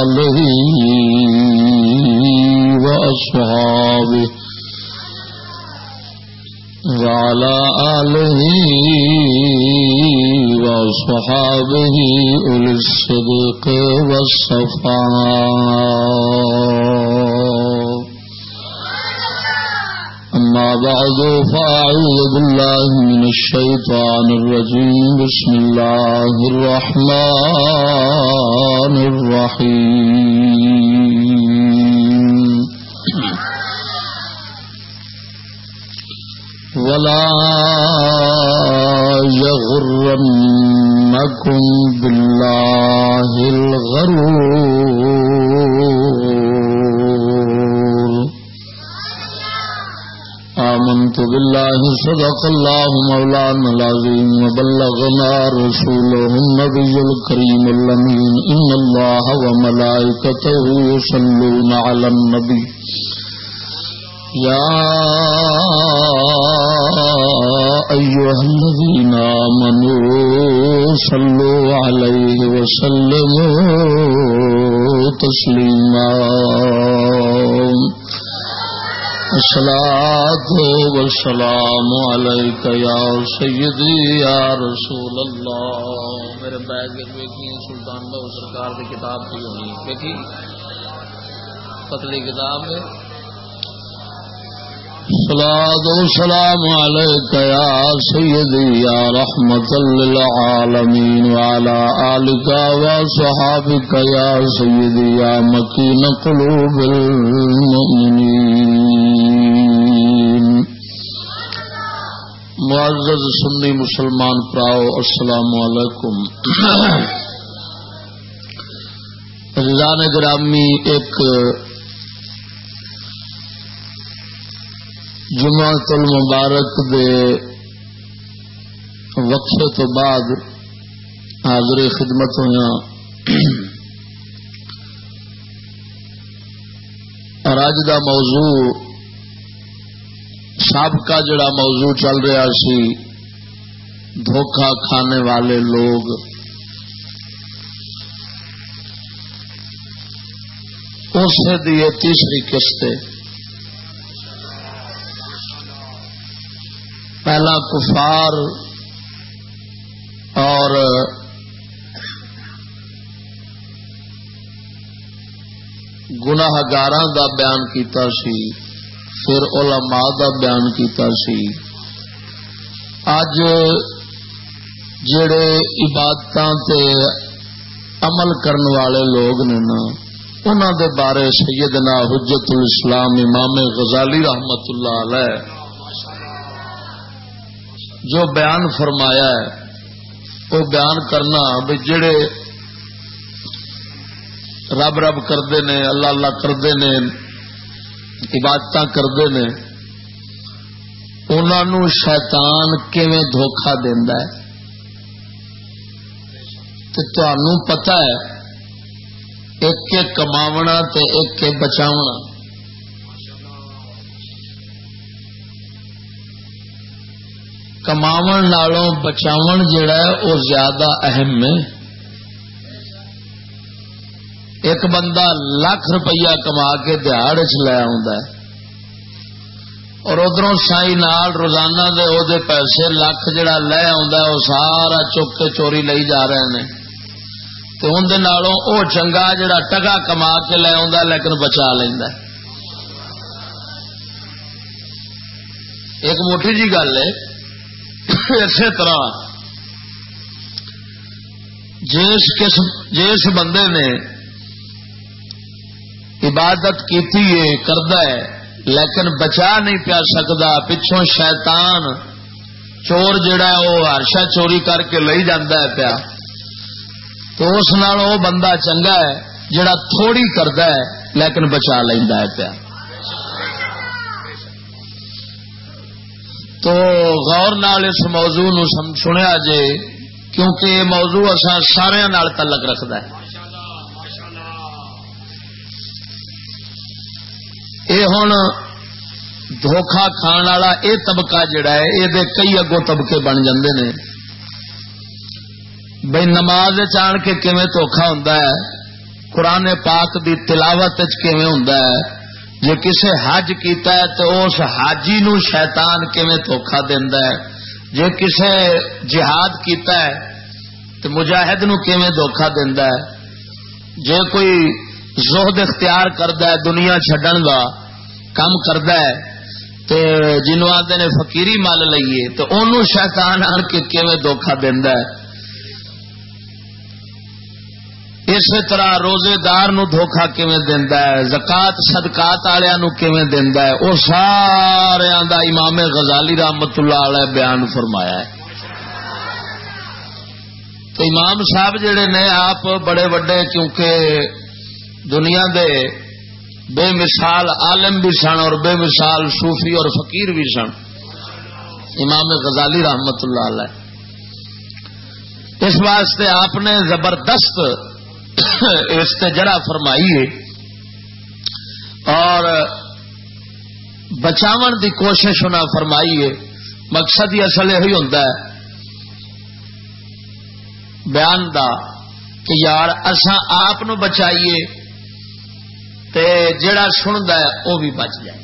آله وأصحابه وعلى آله وأصحابه أولي الصدق والصفاء بعد فأعوذ بالله من الشيطان الرجيم. بسم الله الرحمن الرحيم. ولا يغرنكم بالله الغرور. آمنت بالله صدق الله مولانا العظيم وبلغنا رسوله النبي الكريم اللمين إن الله وملائكته يصلون على النبي. يا أيها الذين آمنوا صلوا عليه وسلموا تسليما. الصلاة والسلام عليك يا سيدي يا رسول اللہ میرے بیگ سلطان بہو سرکار کی کتاب کی ہونی ویکھی پتلی کتاب ہے صلاة والسلام عليك يا سيدي يا رحمة للعالمين وعلى آلك وصحابك يا سيدي يا مكين قلوب المؤمنين. معزز سنی مسلمان پراؤ، السلام علیکم. رضان گرامی ایک جمعت المبارک دے وقفے تو بعد حاضر خدمت ہویا اور اج دا موضوع سابقہ جڑا موضوع چل رہا سی، دھوکہ کھانے والے لوگ۔ اسے دیے تیسری قسط پہلا کفار اور گناہ گار دا بیان کیتا سی، پھر علماء دا بیان کیتا سی۔ اج جڑے عبادت تے عمل کرن والے لوگ نے نا انہوں دے بارے سیدنا حجت الاسلام امام غزالی رحمت اللہ علیہ جو بیان فرمایا ہے، وہ بیان کرنا بھی جڑے رب رب کرتے نے، اللہ اللہ کرتے نے عبادت کرتے نے انہوں شیطان کیویں دھوکھا دینا ہے؟ تو تمہوں پتا ہے، ایک کماونا تے ایک کے بچاونا۔ کماو نالوں بچاو جڑا ہے وہ زیادہ اہم ہے۔ ایک بندہ لاکھ روپیہ کما کے دہاڑ چ لے آ اور ادھر سائی نال روزانہ دے او دے پیسے لاکھ جڑا لے آ سارا چک کے چوری لئی جا رہے ہیں تو اندر او چنگا جڑا ٹگا کما کے لے آ لیکن بچا لینا ایک موٹی جی گل ہے اسی طرح جس قسم جس بندے نے عبادت کی کرد ہے، لیکن بچا نہیں پیا سکتا پچھوں شیطان چور جڑا ہے، وہ ہرشا چوری کر کے لے جانا ہے پیا۔ تو اس نال وہ بندہ چنگا ہے، جڑا تھوڑی کرتا ہے، لیکن بچا لینا ہے پیا۔ تو غور نال اس موضوع نو سنیا جے، کیونکہ یہ موضوع اصا سارا تعلق رکھد ہے۔ یہ ہوں دھوکھا کھان والا یہ طبقہ جڑا ہے، یہ کئی اگوں طبقے بن جاندے نے۔ بھائی نماز چان کے کیویں دھوکھا ہوں قرآن پاک دی تلاوت کیویں ہوں جی کسے حج کیتا ہے تو اس حاجی نو شیطان کیویں دھوکھا دینا ہے؟ جی کسے جہاد کیتا ہے تو مجاہد نو کیویں دھوکھا دینا ہے؟ جے کوئی زہد اختیار کرد ہے دنیا چڈن کا کام کرد ہے تو جنوب آتے نے فقیری مل لئیے تو انہوں شیطان آن کے کیویں دھوکھا دینا ہے؟ اسی طرح روزے دار نو دھوکھا کیویں دیندا ہے؟ زکات، صدقات والےاں نو کیویں دیندا ہے؟ او سارے دا امام غزالی رحمت اللہ علیہ بیان فرمایا ہے۔ تو امام صاحب جڑے نے آپ بڑے وڈے کیونکہ دنیا دے بے مثال عالم بھی سن اور بے مثال صوفی اور فقیر بھی سن، امام غزالی رحمت اللہ علیہ۔ اس واسطے آپ نے زبردست استجرا فرمائیے اور بچاو دی کوشش ہونا فرمائیے، مقصد ہی اصل یہ ہوتا ہے۔ بیان دا کہ یار اسا آپ بچائیے تے جڑا سنتا ہے وہ بھی بچ جائے۔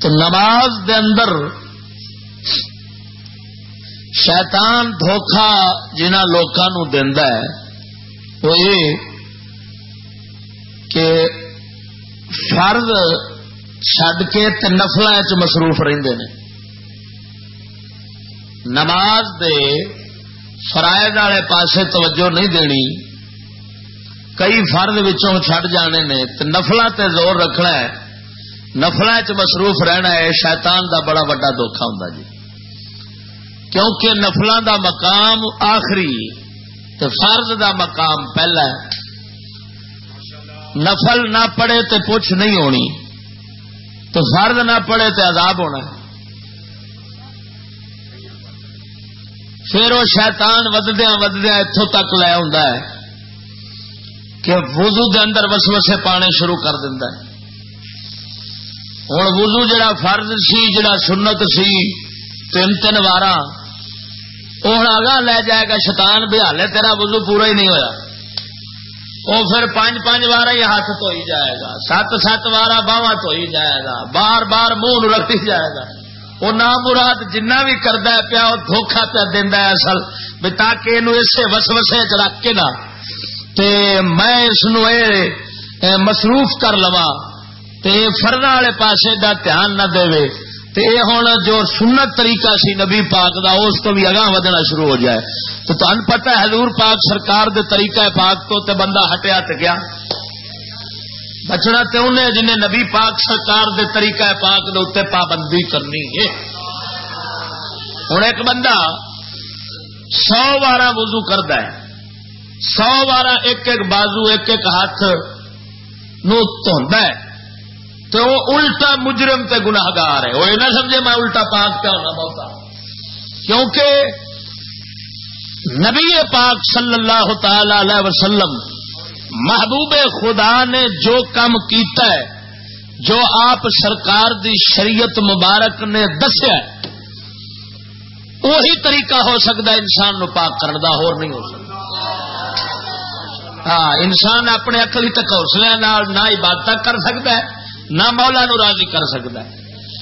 تو نماز دے اندر شیطان دھوکھا جنہ لوگوں ہے، وہ یہ کہ فرد چڈ کے نفل مصروف رہتے ہیں نماز دے فرائض والے پاسے توجہ نہیں دینی۔ کئی فرد چڈ جانے نے نفل تے زور رکھنا ہے۔ نفل چ مصروف رہنا ہے، شیطان دا بڑا وا دھوکھا ہوں جی۔ کیونکہ نفلوں دا مقام آخری تو فرض دا مقام پہلا ہے۔ نفل نہ پڑے تو پوچھ نہیں ہونی۔ تو فرض نہ پڑے تو عذاب ہونا پھر وہ شیطان وددیا وددیا اتوں تک لے آ کہ وضو دے اندر وسوسے پانے شروع کر دینا ہوں وضو جڑا فرض سی، جڑا سنت سی، تین تین وار وہ ہوں آگاہ لے جائے گا شیطان بھی ہالے تیرا وضو پورا ہی نہیں ہوا وہ پھر پانچ پانچ بار ہی ہاتھ تو ہی جائے گا سات سات بار باہواں تو ہی جائے گا بار بار منہ رکھ جائے گا وہ نام مراد جنہ بھی کرتا ہے پیا وہ دھوکھا پیا دینا ہے اصل بھی تاکہ یہ اسے وس وسے چ رکھ کے نا تے میں اس مصروف کر لوا تے فرد والے پاسے دا دھیان نہ دے تے ہوں جو سنت طریقہ سی نبی پاک دا، اس تو بھی اگاں ودنا شروع ہو جائے۔ تو تن پتا ہے، حضور پاک سرکار دے طریقہ پاک تو تے بندہ ہٹیا تے گیا۔ بچنا تے انہیں جنہیں نبی پاک سرکار دے طریقہ پاک دے اتنے پابندی کرنی ہے۔ ہوں ایک بندہ سو بارہ وضو کرد ہے۔ سو بارہ ایک ایک بازو، ایک ایک ہاتھ نو ہے۔ تو وہ الٹا مجرم تے گناہگار ہے۔ وہ یہ نہ سمجھے میں الٹا پاک پہ ہونا بہت کیونکہ نبی پاک صلی اللہ تعالی علیہ وسلم محبوب خدا نے جو کام کیتا ہے، جو آپ سرکار دی شریعت مبارک نے دسیا وہی طریقہ ہو سکتا ہے انسان نو پاک کرنے کا ہو نہیں ہو سکتا۔ ہاں انسان اپنے اکلی تک حوصلے نہ عبادت کر سکتا ہے۔ نہ مولا نو راضی کر سکتا ہے۔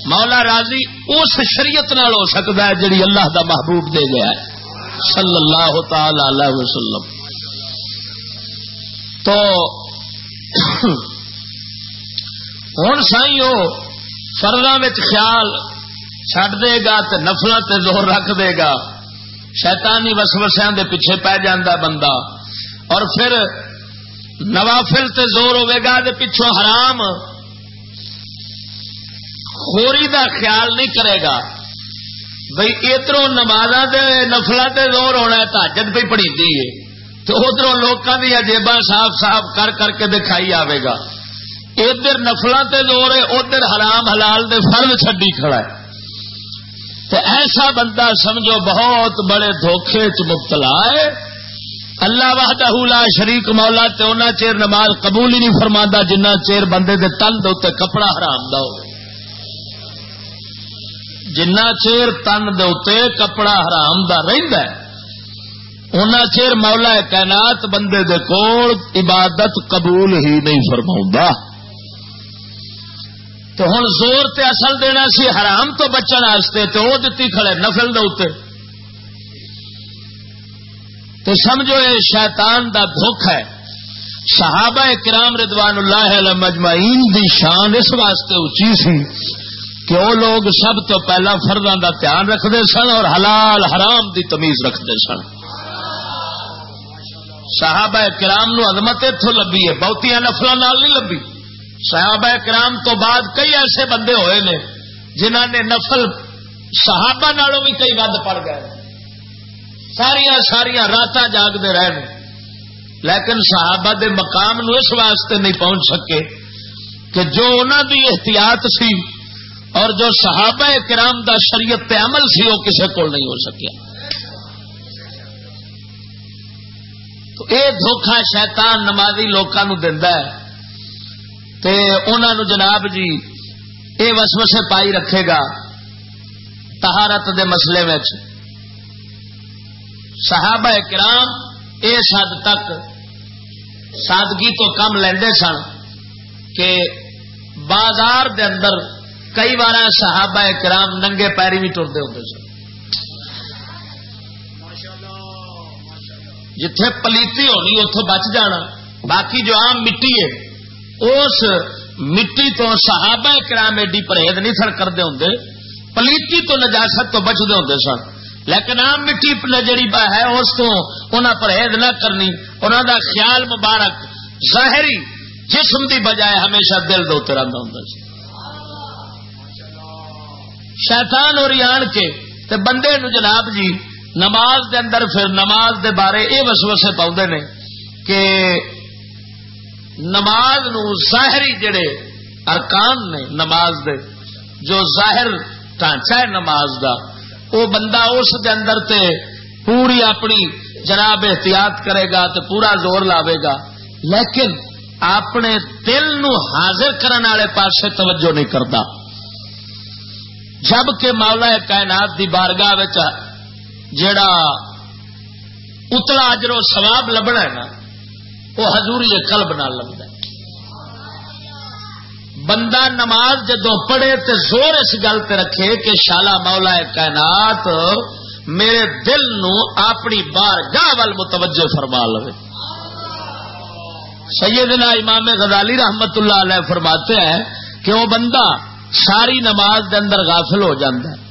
مولا راضی اس شریعت نال ہو سکتا ہے جڑی اللہ دا محبوب دے گیا ہے۔ صلی اللہ تعالی علیہ وسلم۔ تو ہوں سائی وہ فردا خیال چڈ دے گا تو نفل تے زور رکھ دے گا۔ شیطانی وسوسیاں دے پیچھے پی جانا بندہ۔ اور پھر نوافل تے زور ہوے گا دے پچھوں حرام۔ خوری دا خیال نہیں کرے گا۔ بھائی ادھر نماز نفل سے زور ہونا تاجت پہ پڑی ہے۔ تو ادھر لوگوں دیا جیبا صاف صاف کر کر کے دکھائی آئے گا۔ ادھر نفل سے زور ہے، ادھر حرام حلال دے فرد چڈی کھڑا ہے۔ تو ایسا بندہ سمجھو بہت بڑے دھوکھے چ مبتلا ہے۔ اللہ وحدہ لا شریک مولا تے اونا چیر نماز قبول ہی نہیں فرما جنہ چیر بندے دے تن دے کپڑا حرام دا ہو جنہ چیر تن دے کپڑا حرام دا رہندا ہے اونا چیر مولا کائنات بندے دے کول عبادت قبول ہی نہیں فرما تو ہوں زور تے اصل دینا سی حرام تو بچن واسطے تو وہ دتی کھڑے نفل دے تو سمجھو یہ شیطان دا دکھ ہے۔ صحابہ کرام ردوان اللہ مجمعین دی شان اس واسطے اچھی سی۔ کہ وہ لوگ سب تو پہلا فرداں دا دھیان رکھتے سن اور حلال حرام دی تمیز رکھتے سن۔ صحابہ کرام نو عظمت اتو لبھی ہے، بہتیاں نفلوں نہیں لبھی۔ صحابہ کرام تو بعد کئی ایسے بندے ہوئے نے جنہ نے نفل صحابہ نالوں بھی کئی ود پڑ گئے۔ ساریا ساریا رات جاگتے رہے لیکن صحابہ دے مقام نو اس واسطے نہیں پہنچ سکے کہ جو انہوں دی احتیاط سی اور جو صحابہ کرام دا شریعت عمل سی وہ کسی کو نہیں ہو سکیا۔ تو اے دھوکھا شیطان نمازی لوگوں ہے۔ تے انہوں جناب جی یہ وسوسے پائی رکھے گا تہارت دے مسئلے میں صحابہ کرام اس حد تک سادگی تو کم لیندے سن کہ بازار دے اندر کئی بار صحابہ کرام ننگے پیری بھی ٹرتے ہوتے سن۔ جتھے پلیتی ہونی اتوں بچ جانا۔ باقی جو عام مٹی ہے، اس مٹی تو صحابہ کرام ایڈی پرہیز نہیں سر کرتے ہوں پلیتی تو نجاست تو بچتے ہوں سن۔ لیکن آم مٹی جڑی ہے، اس کو انہیں پرہیز نہ کرنی۔ انہوں دا خیال مبارک، ظاہری جسم دی بجائے ہمیشہ دل دے رہتا ہوں شیطان اور آن کے تے بندے نو جناب جی نماز دے اندر پھر نماز دے بارے یہ وسوسے پاؤں نے کہ نماز نو ظاہری جڑے ارکان نے نماز دے، جو ظاہر ڈھانچہ ہے نماز دا وہ بندہ اس دے اندر تے پوری اپنی جناب احتیاط کرے گا تو پورا زور لاوے گا۔ لیکن اپنے دل نو حاضر کرنے والے پاس توجہ نہیں کرتا۔ جبکہ مولا کائنات دی بارگاہ جڑا اتلا اجرو سواب لبنا ہے نا، وہ ہزوری قلب نہ لگتا بندہ نماز جدو پڑھے تو زور اس گل پہ رکھے کہ شالا مولا کائنات میرے دل نو اپنی بار گاہ وال متوجہ فرما لو سیدنا امام غزالی رحمت اللہ علیہ فرماتے ہیں کہ وہ بندہ ساری نماز دے اندر غافل ہو جاتا ہے۔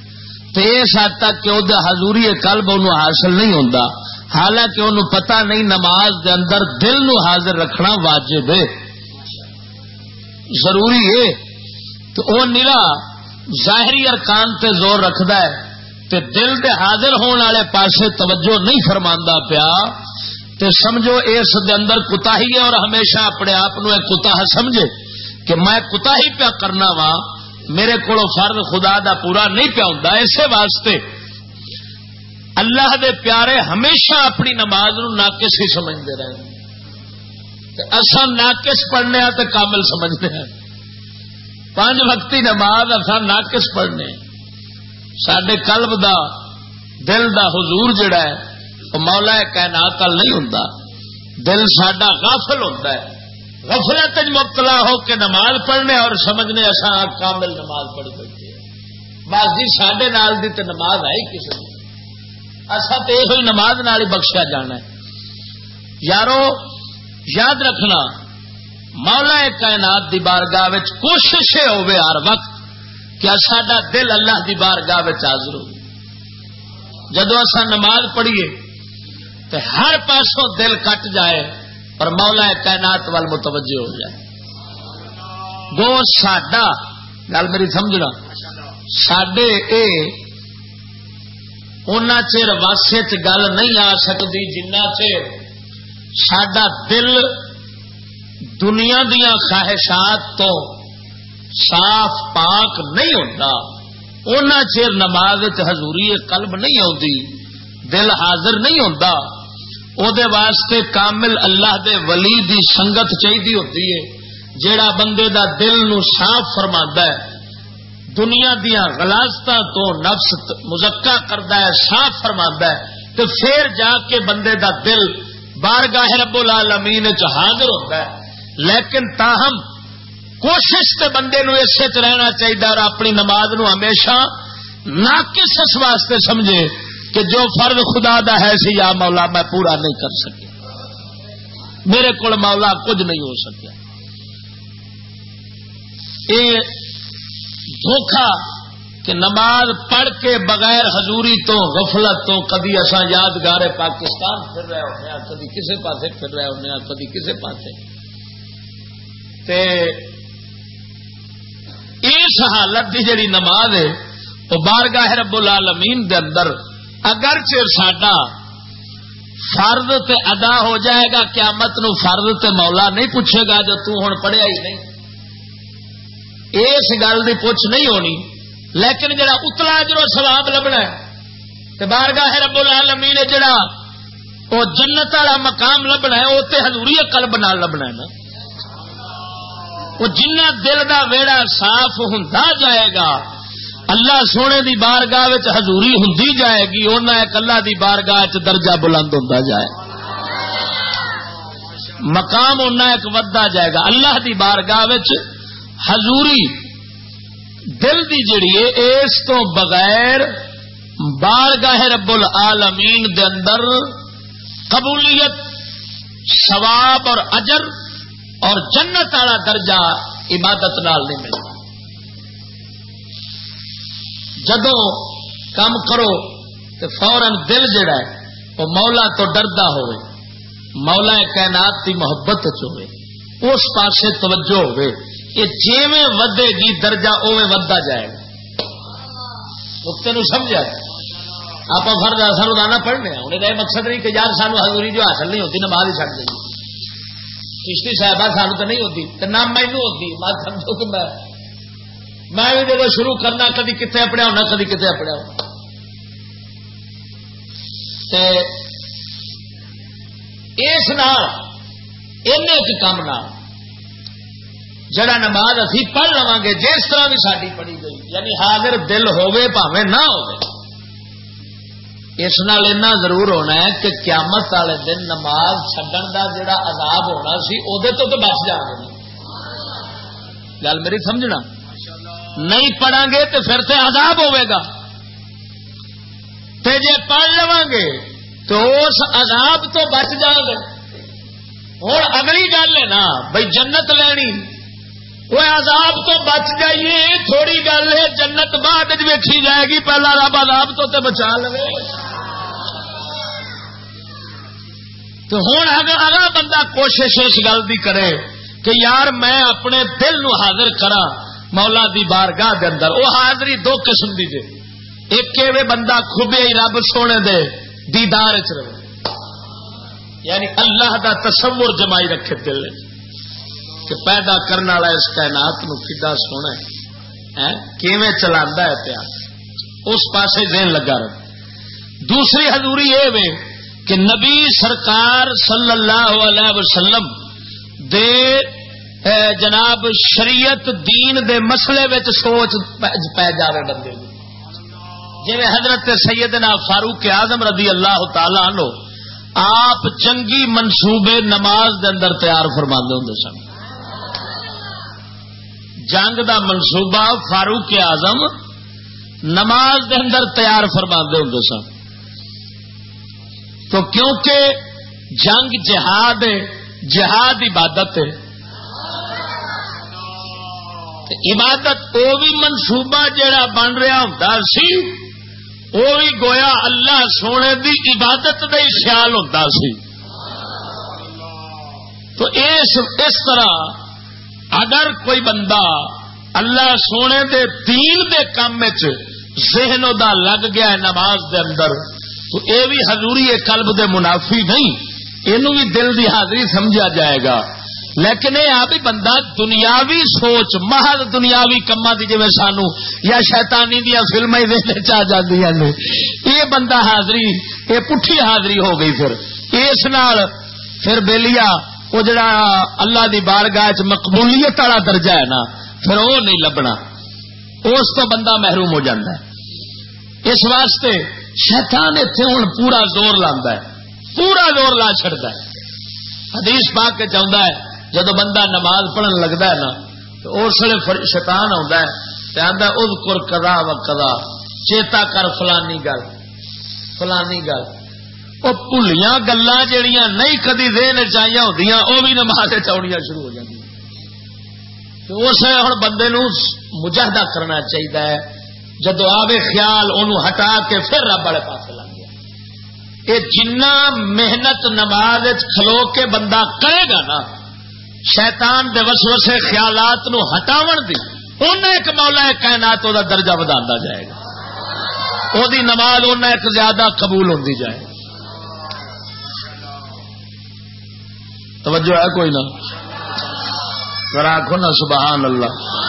تو اس حد تک کہ وہ حضوری قلب انہوں حاصل نہیں ہوتا حالانکہ انہوں پتا نہیں نماز دے اندر دل نو حاضر رکھنا واجب ہے۔ ضروری ہے۔ تو وہ نیلا ظاہری ارکان تے زور رکھد ہے۔ تے دل دے حاضر ہونے والے پاسے توجہ نہیں فرما پیا۔ تے سمجھو اس دے اندر کتا ہی ہے اور ہمیشہ اپنے آپ نو کتا سمجھے کہ میں کتا ہی پیا کرنا وا میرے کو فرد خدا دا پورا نہیں پیا ہوں اسی واسطے اللہ دے پیارے ہمیشہ اپنی نماز نو ناقص ہی سمجھتے رہے اصا ناقص پڑھنے تو کامل سمجھتے ہیں پانچ وقتی نماز اصا ناقص پڑھنے۔ سڈے قلب دا، دل دا حضور جڑا ہے، وہ مولا کائنات نہیں ہوں دل سڈا غافل ہوتا ہے۔ غفلت مبتلا ہو کے نماز پڑھنے اور سمجھنے اصا کامل نماز پڑھ بیٹھے بس جی سڈے نال دی تے نماز آئی کسی اصا تو یہ نماز نال بخشیا جانا ہے۔ یارو، یاد رکھنا، مولا کائنات دی بارگاہ کوشش ہوے ہر وقت کہ سڈا دل اللہ دی بارگاہ حاضر ہو۔ جدو اصا نماز پڑھیے تو ہر پاسوں دل کٹ جائے۔ اور مولا کائنات وال متوجہ ہو جائے۔ گو ساڈا، گل میری سمجھنا۔ سڈے ان چر واسے گل نہیں آ سکتی جنہ چر سڈا دل دنیا دیا خواہشات تو صاف پاک نہیں ہوتا ان چر نماز حضوری قلب نہیں آتی دل حاضر نہیں ہوتا واسطے کامل اللہ دے ولی دی سنگت چاہیے ہوتی ہے، جیڑا بندے دا دل نو صاف فرما ہے، دنیا دیا غلاست تو نفس مزکا کرتا ہے، صاف فرما ہے تو پھر جا کے بندے دا دل بار گاہ رب العالمین حاضر ہوتا ہے۔ لیکن تاہم کوشش تے بندے نو اسے چ رہنا چاہیے اور اپنی نماز نو ہمیشہ نہ کس اس واسطے سمجھے۔ کہ جو فرد خدا دا ہے سی یا مولا میں پورا نہیں کر سکیا۔ میرے کو مولا کچھ نہیں ہو سکیا۔ یہ دھوکھا کہ نماز پڑھ کے بغیر حضوری تو غفلت تو کدی اصا یادگار پاکستان پھر رہے ہونے کدی کسے پاسے پھر رہے ہونے کدی کسے پاسے۔ تے اس حالت کی جڑی نماز ہے، وہ بارگاہ رب العالمین دے اندر اگر ساڈا فرد تے ادا ہو جائے گا، قیامت نو فرد تے مولا نہیں پوچھے گا جو تو ہوں پڑھیا ہی نہیں۔ اس گل کی پوچھ نہیں ہونی، لیکن جڑا اتلا جرو سواب لبنا ہے بارگاہ رب العالمین نے جڑا وہ جنت والا مقام لبنا ہے وہ تو ہزوری قلب نال لبنا ہے نا۔ وہ جنہ دل دا ویڑا صاف ہوں جائے گا اللہ سونے دی بارگاہ ہزوری ہوں جائے گی ایک اللہ دی بارگاہ درجہ بلند ہوں جائے۔ مقام ایک ودا جائے گا۔ اللہ دی بارگاہ ہزوری دل دی جڑی ہے، اس تو بغیر بارگاہ رب العالمین دے اندر قبولیت، ثواب اور اجر اور جنت والا درجہ عبادت نال نہیں ملتا۔ جدو کام کرو تو فورن دل جڑا ہے وہ مولا تو ڈردا ہوئے، مولا کائنات کی محبت ہوئے، اس پاسے توجہ ہوئے، کہ جیویں ودے گی درجہ اوے ودا جائے گا۔ نقطے سمجھا آپ فرد سانو دانا پڑھنے انہیں یہ مقصد نہیں کہ یار سانو حضوری جو حاصل نہیں ہوتی، نماز ہی چڑھ دیں کشتی صاحبہ سانو تو نہیں ہوتی، تو نہ مینو ہوتی بات سمجھو کہ میں میں بھی جب شروع کرنا، کدی کتنے اپنے ہونا، کدی کتنے اپنے ہونا۔ اس کام نہ جڑا نماز اسی پڑھ لوا گے جس طرح بھی ساری پڑھی گئی یعنی حاضر دل ہوے پاوے نہ ہو اس نال اینا ضرور ہونا ہے کہ قیامت والے دن نماز چڈن کا جڑا عذاب ہونا سی وہ تو بچ جانے گل میری سمجھنا؟ نہیں پڑھا گے تو پھر سے عذاب گا۔ تے جے پڑھ لوا گے تو اس عذاب تو بچ جان گے ہوں اگلی گل ہے نا بھائی جنت لینی۔ وہ عذاب تو بچ جائیے، تھوڑی گل ہے، جنت بعد ویکھی جائے گی، پہلا رب عذاب تو تے بچا لے تو ہوں اگر اگر بندہ کوشش اس گل کی کرے کہ یار میں اپنے دل نو حاضر کرا مولا دی بارگاہ دے اندر وہ حاضری دو قسم دی جے۔ ایک وے بندہ خوبے ہی رب سونے دے دیدار چ رہے۔ یعنی اللہ دا تصور جمائی رکھے دل کہ پیدا کرنے والا اس کائنات نو کدا سونا ہے۔ کیویں چلا ہے پیا اس پاسے دین لگا رہے دوسری حضوری یہ وے کہ نبی سرکار صلی اللہ علیہ وسلم دے جناب، شریعت دین دے مسئلے وچ سوچ پی جائے بندے جی حضرت سیدنا فاروق اعظم رضی اللہ تعالی عنہ آپ چنگی منصوبے نماز دے اندر تیار فرما ہوں سن۔ جنگ دا منصوبہ فاروق اعظم نماز دے اندر تیار فرما ہوں سن۔ تو کیونکہ جنگ جہاد جہاد عبادت ہے عبادت وہ بھی منصوبہ جڑا بن رہا ہوں سی وہ بھی گویا اللہ سونے دی عبادت کا ہی خیال ہوتا سی۔ تو اس اس طرح اگر کوئی بندہ اللہ سونے دے دین دے کام ذہن دا لگ گیا ہے نماز دے اندر، تو اے بھی حضوری قلب دے منافی نہیں یہ بھی دل دی حاضری سمجھا جائے گا۔ لیکن یہ آ بھی بندہ دنیاوی سوچ، محض دنیاوی کما کی جی سانو، یا شیطانی دیا فلمیں چاہ جی یہ بندہ حاضری، یہ پٹھی حاضری ہو گئی پھر۔ اس نال پھر بےلیا وہ جڑا اللہ دی بارگاہ چ مقبولیت والا درجہ ہے نا، پھر وہ نہیں لبنا۔ اس تو بندہ محروم ہو جاتا ہے۔ اس واسطے شیطان اتنے ہوں پورا زور لانا ہے۔ پورا زور لا چڑتا ہے۔ حدیث پا کے چاہتا ہے جب بندہ نماز پڑھن لگتا ہے نا، تو اس ویل شیطان آتا ہے آتا اد کر کدا و کدا چیتا کر فلانی گل فلانی گل۔ وہ پلیاں گلا جہیا نہیں کدی دین چاہیے ہوتی وہ بھی نماز چاؤنیا شروع ہو جاتی اس ہوں بندے نو مجاہدہ کرنا چاہیے جدو آوے خیال ان ہٹا کے پھر رب والے پاس لگ گیا۔ یہ جنا محنت نماز کھلو کے بندہ کرے گا نا شیطان دے وسوسے خیالات نو ہٹاون دی ان ایک مولا کائنات وہ درجہ بدا جائے گا۔ وہ نماز ان ایک زیادہ قبول ہوتی جائے۔ توجہ ہے کوئی نہ؟ آخو نا، سبحان اللہ۔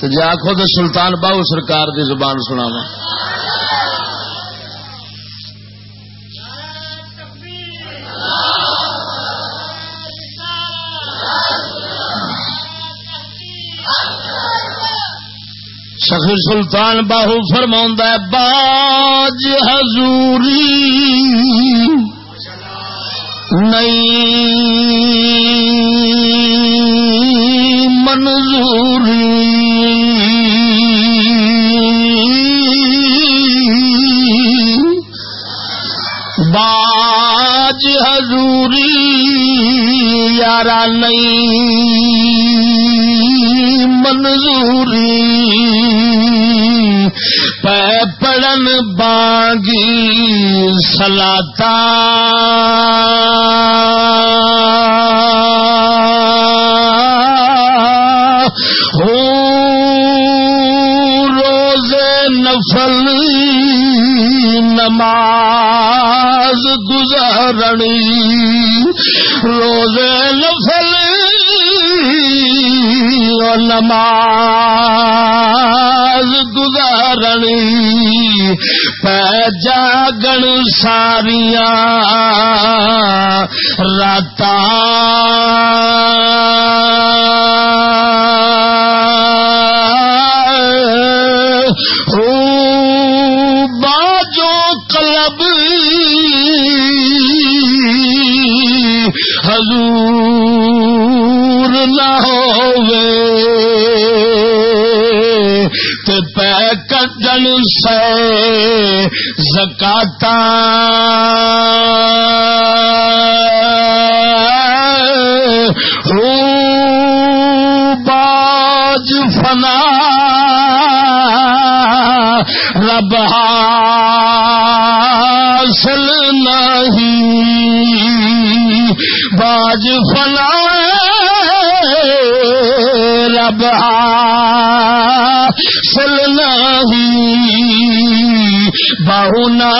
تو جی آخو تو سلطان باہو سرکار دی زبان سناوا سخی سلطان باہو فرما باج حضوری نئی منظوری باج حضوری یارا نئی منظوری۔ پڑن باغی سلاتا۔ ہو روز نفل نماز گزارنی۔ روز نفل نماز گزارنی پہ جاگن ساریاں رات باجو کلب حضور نہ ہوئے پہ کڈن سے زکاتا باج فنا۔ رب حاصل نہیں۔ باج فنا۔ رب حاصل نہیں بہنا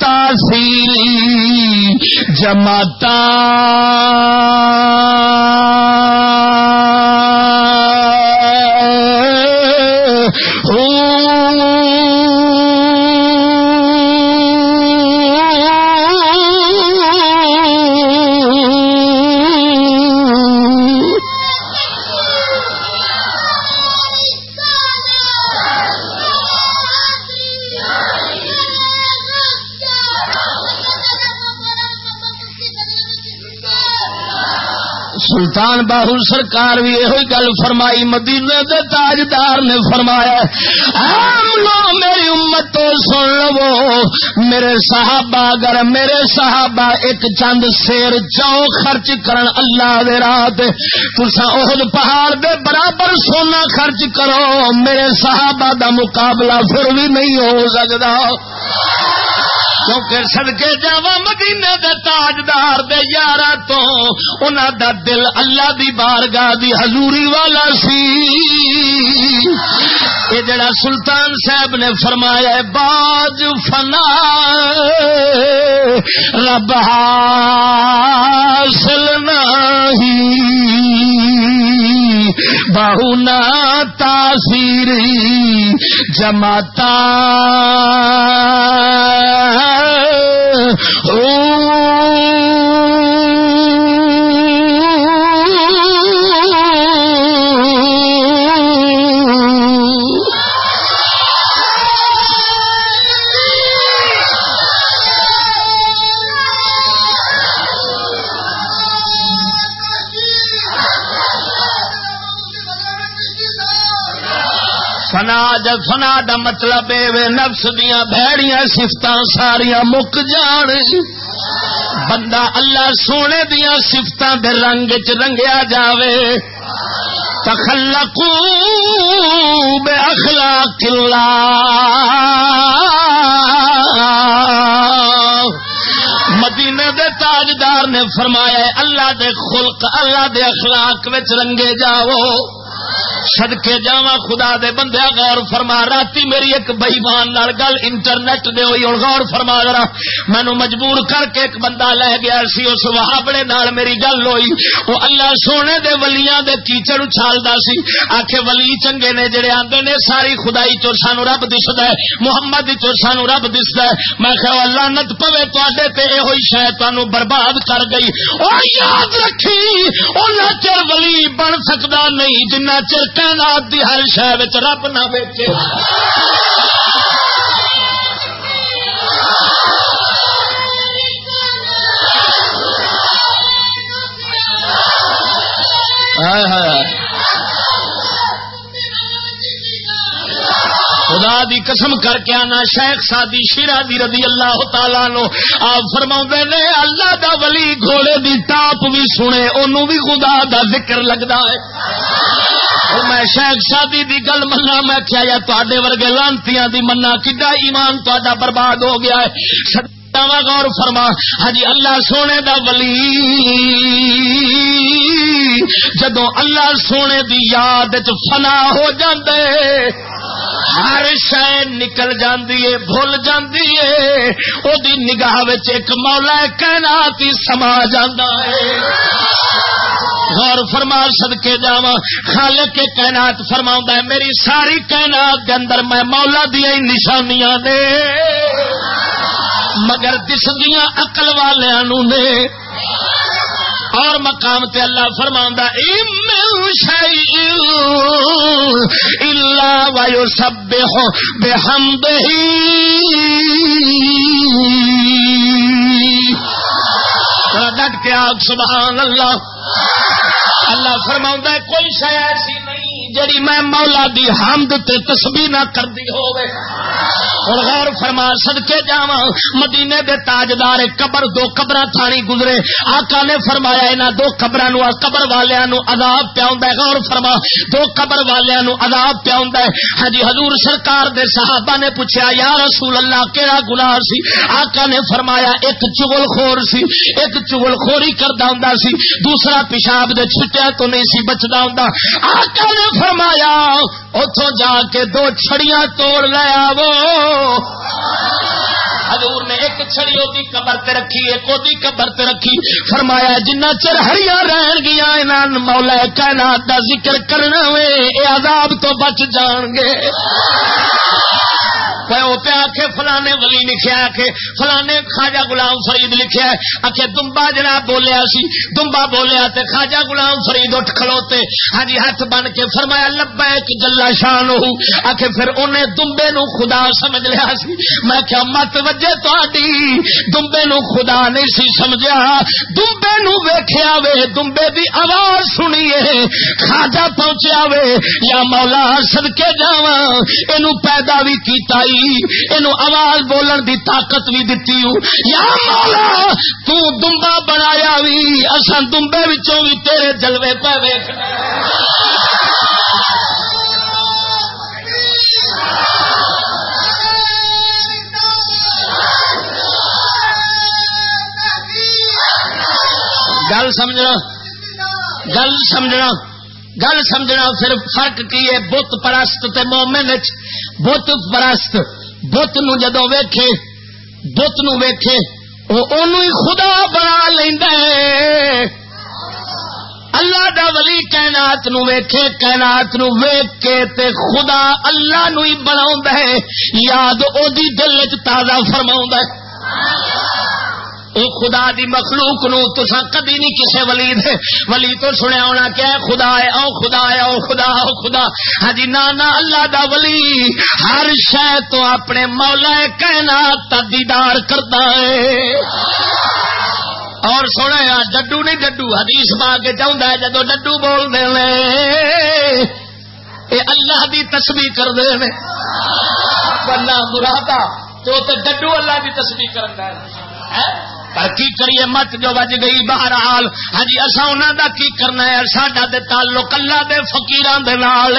تاثیری جماتا۔ ہوں سلطان باہو سرکار بھی یہ گل فرمائی مدینے دے تاجدار نے فرمایا لو میری امت تو سن لو، میرے صحابہ، اگر میرے صحابہ ایک چند سیر چاؤ خرچ کرن اللہ دے رات تسا اہد پہاڑ دے برابر سونا خرچ کرو، میرے صحابہ دا مقابلہ پھر بھی نہیں ہو سکتا کیونکہ سڑکے جا مدینے دے تاجدار دے یار تو انہوں دا دل اللہ دی بارگاہ دی حضوری والا سی۔ یہ جڑا سلطان صاحب نے فرمایا باج فنا، رب حاصل نہیں۔ بہنا تاثیر جماتا۔ او جب فنا دا مطلب اے نفس دیا بھڑیاں سفت ساریا مک جان۔ بندہ اللہ سونے دیا سفت دے رنگ چ رنگیا جاوے۔ تخلقو بے اخلاق اللہ۔ مدینے دے تاجدار نے فرمایا اللہ دے خلق اللہ دے اخلاق وچ رنگے جاؤ۔ سدکے جا خدا دے بندے، غور فرما رات میری ایک بئیمان گل انٹرنیٹ دے ہوئی اور غور فرما ذرا۔ مینو مجبور کر کے ایک بندہ لے گیا سی، اس وہابڑے نال میری گل ہوئی۔ وہ اللہ سونے دے ولیاں دے کیچڑ اچھالدا سی۔ آکھے، ولی چنگے نے جڑے آندے نے، ساری خدائی چو سانو رب دسدا ہے، محمد چو سانو رب دسدا ہے۔ میں کہ اللہ نت پوے تواڈے تے اے ہوئی شاید تانوں برباد کر گئی۔ او یاد رکھی اوناں چر ولی بن سکدا نہیں، جنہ چر کائنات دی ہر شہر رب نہ بیچے خدا دی قسم کر کے آنا، شیخ سادی شیرا دی رضی اللہ تعالی نو آپ فرما نے، اللہ دا ولی گھوڑے دی ٹاپ بھی سنے انہوں بھی خدا دا ذکر لگتا ہے۔ میں شیخ شادی دی گل منا میں کیا یا تے ورگے لانتی دی منا کڈا ایمان تا برباد ہو گیا ہے؟ غور فرما ہجی اللہ سونے دا ولی جدو اللہ سونے دی یاد چ فنا ہو جاندے، ہر شہ نکل جاندی ہے، بھول جاندی ہے او دی نگاہ ایک مولا کائنات ہی سما جاندا ہے۔ غور فرما سدکے جا خالق کے کائنات فرما ہے، میری ساری کائنات کے اندر میں مولا دیا نشانیاں نے۔ مگر دس دیا اقل والوں نے۔ اور مقام تے اللہ فرما اللہ وایو سب بے ہم ڈٹ کے آگ، سبحان اللہ۔ اللہ فرما کوئی شہ ایسی نہیں جڑی میں مولا دی حمد تے تسبیح نہ کردی ہوئے اور غور فرما سدکے جا مدینے دے تاجدار قبر دو قبر تھانی گزرے۔ آقا نے فرمایا یہاں دو قبراں نو قبر قبر والوں عذاب پیا غور فرما، دو قبر والوں عذاب پیا ہاں جی حضور سرکار دے صحابہ نے پوچھا یا رسول اللہ کہڑا گناہ سی؟ آقا نے فرمایا، ایک چگل خور سی۔ ایک چگل خوری کرتا ہوں سی۔ دوسرا پیشاب دے چھٹیا تو نہیں سی بچتا ہوں آقا نے فرمایا اتوں جا کے دو چھڑیاں توڑ لیا وہ حضور نے ایک چھڑی وہ قبر تے رکھی، ایک وہ قبر تے رکھی۔ فرمایا جنہ چر ہری رہن گیا انہاں مولا کائنات دا ذکر کرنا وے، اے عذاب تو بچ جان گے۔ پیا کے فلانے ولی لکھیا کہ فلانے خاجا گلام فرید لکھیا آخے دمبا جڑا بولیا سی، دمبا بولیا تے خاجا گلام فرید اٹھ کھلوتے۔ ہاں جی، ہاتھ بن کے فرمایا لبا ایک جلا شان ہو آخے پھر انہیں دمبے نو خدا سمجھ لیا سی۔ میں کیا مت وجے تھی دمبے نو خدا نہیں سی سمجھا دمبے نو ویخیا وے، دمبے دی آواز سنیے۔ خاجا پہنچیا وے، یا مولا سدکے جا یہ پیدا بھی کیتا دتی آواز بولن دی طاقت بھی دتی یا مولا، تو دمبا بنایا وی اصل دمبے وچوں تیرے جلوے پہ ویکنا گل سمجھنا گل سمجھنا گل سمجھنا پھر فرق کی ہے، بت پرست مومن چ بت پرست، بت نو جدو ویکھے، بت نو ویکھے وہ خدا بنا لینا اللہ دا ولی کائنات نو ویکھے، کائنات نو ویکھ کے تے خدا اللہ نو ہی بناوندا ہے۔ یاد او دی دل وچ تازہ فرماوندا فرما او خدا دی مخلوق نو تسا کدی نہیں کسے ولی دے ولی تو سنیا ہونا کیا خدا ہے او خدا ہے او خدا او خدا۔ ہاں جی نانا اللہ دا ولی ہر شے تو اپنے مولا کائنات تا دیدار کرتا ہے۔ اور سونا ڈڈو نہیں ڈڈو حدیث پا کے چاہتا ہے، جدو ڈڈو بول دے اے اللہ دی تسبیح کر دے بنا مرادا تو ڈڈو اللہ دی تسبیح کر پر کی کریے مت جو بج گئی باہر حال ہاں جی اصا انہوں کا کی کرنا ہے؟ ساڈا دے تعلق اللہ دے فکیران دے نال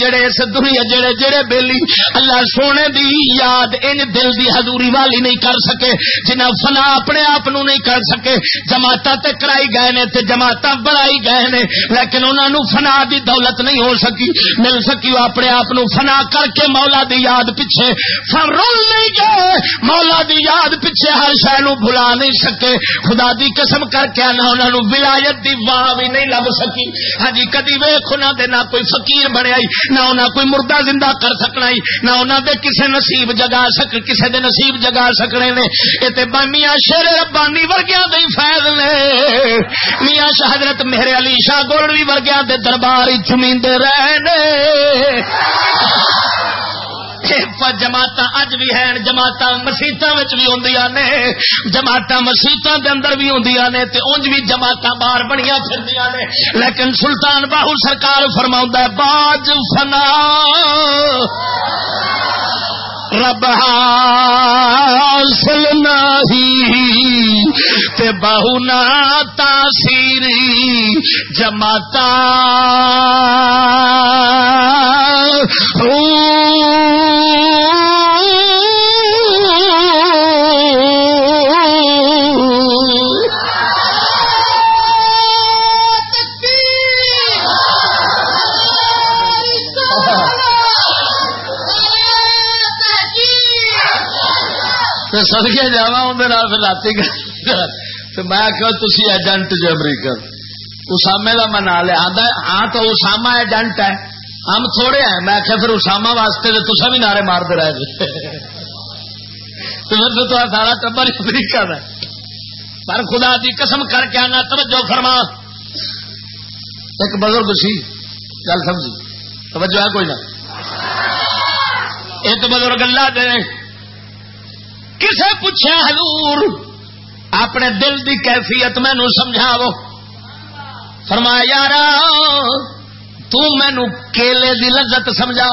جڑے اس دنیا، جڑے جڑے بیلی اللہ سونے دی یاد ان دل دی حضوری والی نہیں کر سکے، جنہ فنا اپنے آپ نہیں کر سکے۔ جماعت تے کرائی گئے نے تے جماعت بڑائی گئے نے، لیکن انہوں نے فنا دی دولت نہیں ہو سکی۔ مل سکی وہ اپنے آپ فنا کر کے مولا دی یاد پیچھے۔ فرول نہیں گئے، مولا دی یاد پیچھے ہر شہ بلا نہیں سکے۔ خدا دی قسم کر کے نہ انہوں نے ولایت دی واہ بھی نہیں لب سکی۔ ہاں جی کدی ویخ انہوں دے نہ کوئی فقیر بنیا نہ انہوں کوئی مردہ زندہ کر سکنا نہ انہوں دے کسے نصیب جگا سک، کسے دے نصیب جگا سکنے نے۔ یہ تو میاں شیر ربانی ورگیا دے فیض نے۔ میاں شاہ حضرت میرے علی شاہ گولوی ورگیا دے دربار چمیندے رہے جماعت اج بھی ہیں جماعت مسیطا بھی ہوں نے جماعت مسیطا کے اندر بھی ہوں نے انج بھی جماعت باہر بنیا پھر نے۔ لیکن سلطان باہو سرکار فرما باج فنا۔ رب حاصل نہیں تے بہو نا تاثیری جماتا سدکے جا رات میں تھی ایجنٹ جو امریکہ۔ اسامے کا میں نام لیا ہاں تو اسامہ ایجنٹ ہے۔ ہم تھوڑے ہیں۔ میں آخیا پھر اسامہ واسطے تو تصا بھی نعرے مارتے رہے جی۔ تو پھر تو سارا ٹبر امریکہ ہے پر خدا دی قسم کر کے آنا، توجہ فرما۔ ایک بزرگ سی، گل سمجھی۔ توجہ ہے کوئی نہ۔ ایک بزرگ اللہ دے کسے پوچھا حضور، اپنے دل دی کیفیت مینو سمجھاو۔ فرمایا یار تینو کیلے دی لذت سمجھا۔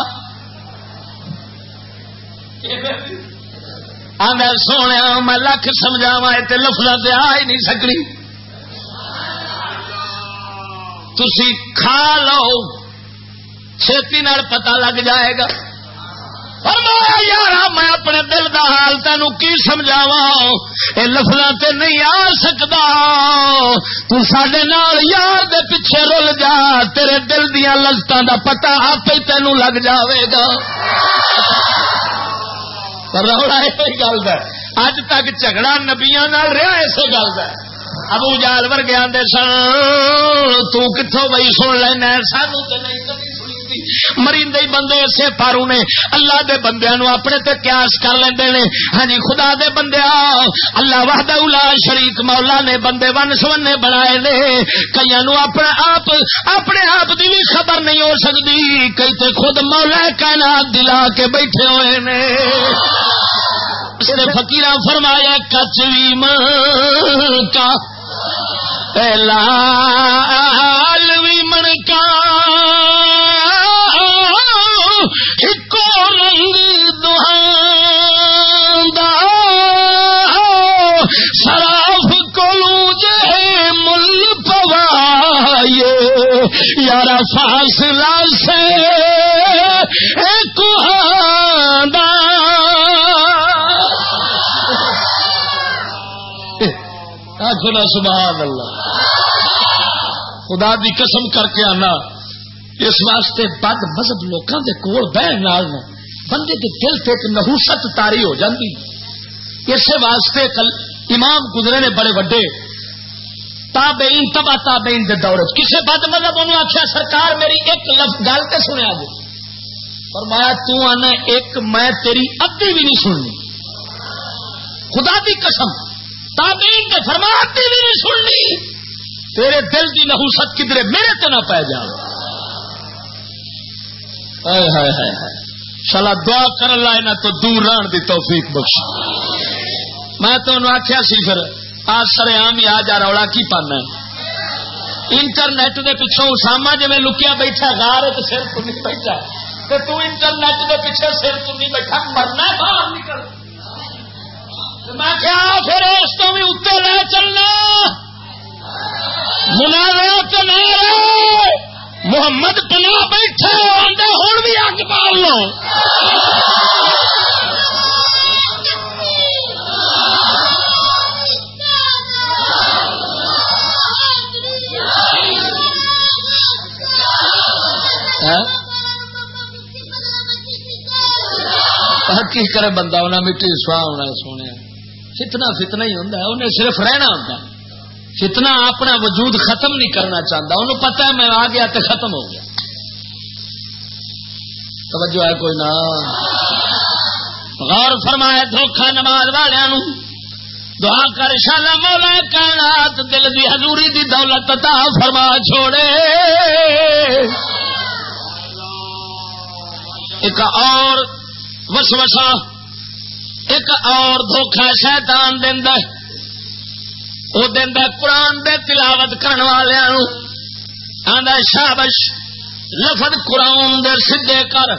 آدھا سونے، میں لکھ سمجھاوا تے لفظ سے آ ہی نہیں سکڑی تھی کھا لو، چھتی پتا لگ جائے گا۔ فرمایا، یار میں اپنے دل دا حال تین کی سمجھاوا یہ لفظ تے نہیں آ سکتا تے یار دے پیچھے رل جا، تیرے دل دیا لذت دا پتا آپ ہی تین لگ جاوے گا۔ روڑا یہ گل اج تک جھگڑا نبیا رہا اسی گل کا ابو جال ورگے آدھے سن تتوں بئی سن لینا سانو تو نہیں کبھی مریندے بندے اسے پارو نے اللہ دے بندے نو اپنے تے قیاس کر لیندے نے ہاں جی خدا دے بندے اللہ وحدہ الا شریک مولا نے بندے ون سونے بنائے نے کئی نو اپنا آپ اپنے آپ دی بھی خبر نہیں ہو سکتی کئی تے خود مولا کائنات دلا کے بیٹھے ہوئے نے فکیر فرمایا کچوی کا لال بھی من کا پوائے یار فاصلہ سے ایک خدا سبحان اللہ خدا دی قسم کر کے آنا، اس واسطے بد مذہب لوگوں کے کول بہن بندے کے دل سے ایک نحوست تاری ہو جاتی اس واسطے کل امام گزرے نے بڑے وڈے تابعین تبا تابعین دے دور کسے بد مذہب انہوں آخیا سرکار میری ایک لفظ گل تے سنیا جی۔ فرمایا، تو آنا ایک، میں تیری ادی بھی نہیں سننی۔ خدا دی قسم۔ تابعین نے فرما ادی بھی نہیں سننی۔ تیرے دل دی نحوست کدھر میرے تے نہ پی جا شالا دعا کر لا تو دور رہن دی توفیق بخش میں تو آخیا سی پھر آ سر آم ہی آ جا رولا، کی پانا انٹرنیٹ دے پچھوں اسامہ جی میں لکیا بیٹھا گار تو سر تو نہیں بیٹھا۔ تو تو انٹرنیٹ دے پیچھے سر تو نہیں بیٹھا، مرنا باہر نکل۔ میں کیا پھر اس کو بھی اتنے لے چلنا۔ مناظرہ تو نہیں محمد پنا بیٹھے ہوں بھی اگ پال لو۔ کی کرے بندہ انہیں مٹی سواہ ہونا سونے فتنا فتنا ہی ہوں انہیں صرف رہنا ہوتا فتنا اپنا وجود ختم نہیں کرنا چاہتا انہوں پتا ہے میں آ گیا تو ختم ہو گیا۔ توجہ ہے کوئی نہ۔ غور فرمایا دھوکھا نماز والوں دعا کر شالا مولا کائنات دل دی حضوری دی دولت تا فرما چھوڑے۔ ایک اور وسوسہ، ایک اور دھوکھا شیطان دیندا ہے۔ وہ دینا قرآن دے تلاوت کرن والیاں نو آندا شابش، لفظ قرآن دے سدھے کر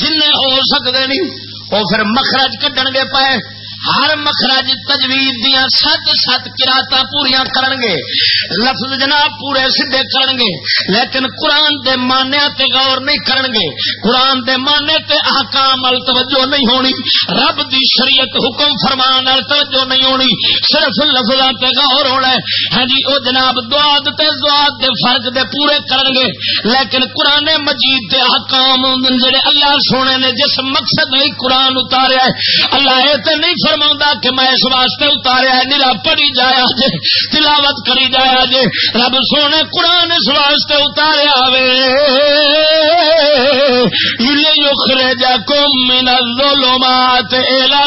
جن ہو سکدے نہیں، او پھر مخرج کڈن گے پئے ہر مخراج تجوید دیا سات سات کراط پوریا کر گے لفظ جناب پورے سیدے کر گے لیکن قرآن دے مانیا تے غور نہیں کر گے قرآن دے مانے تے احکام ال توجہ نہیں ہونی۔ رب دی شریعت حکم فرمان ال توجہ نہیں ہونی۔ صرف لفظ تے غور ہونا ہے۔ ہاں جی وہ جناب دعاد تے دعاد دے فرق دے پورے کر گے لیکن قرآن مجید دے احکام جڑے اللہ سونے نے جس مقصد نہیں قرآن اتاریا ہے، اللہ یہ تے نہیں فرق فرما کہ میں اس واسطے اتاریا نیلا پڑھی جایا جے تلاوت کری جایا جے رب سونے قرآن اس واسطے اتاریا وے یخرے جا کم من الظلمات الى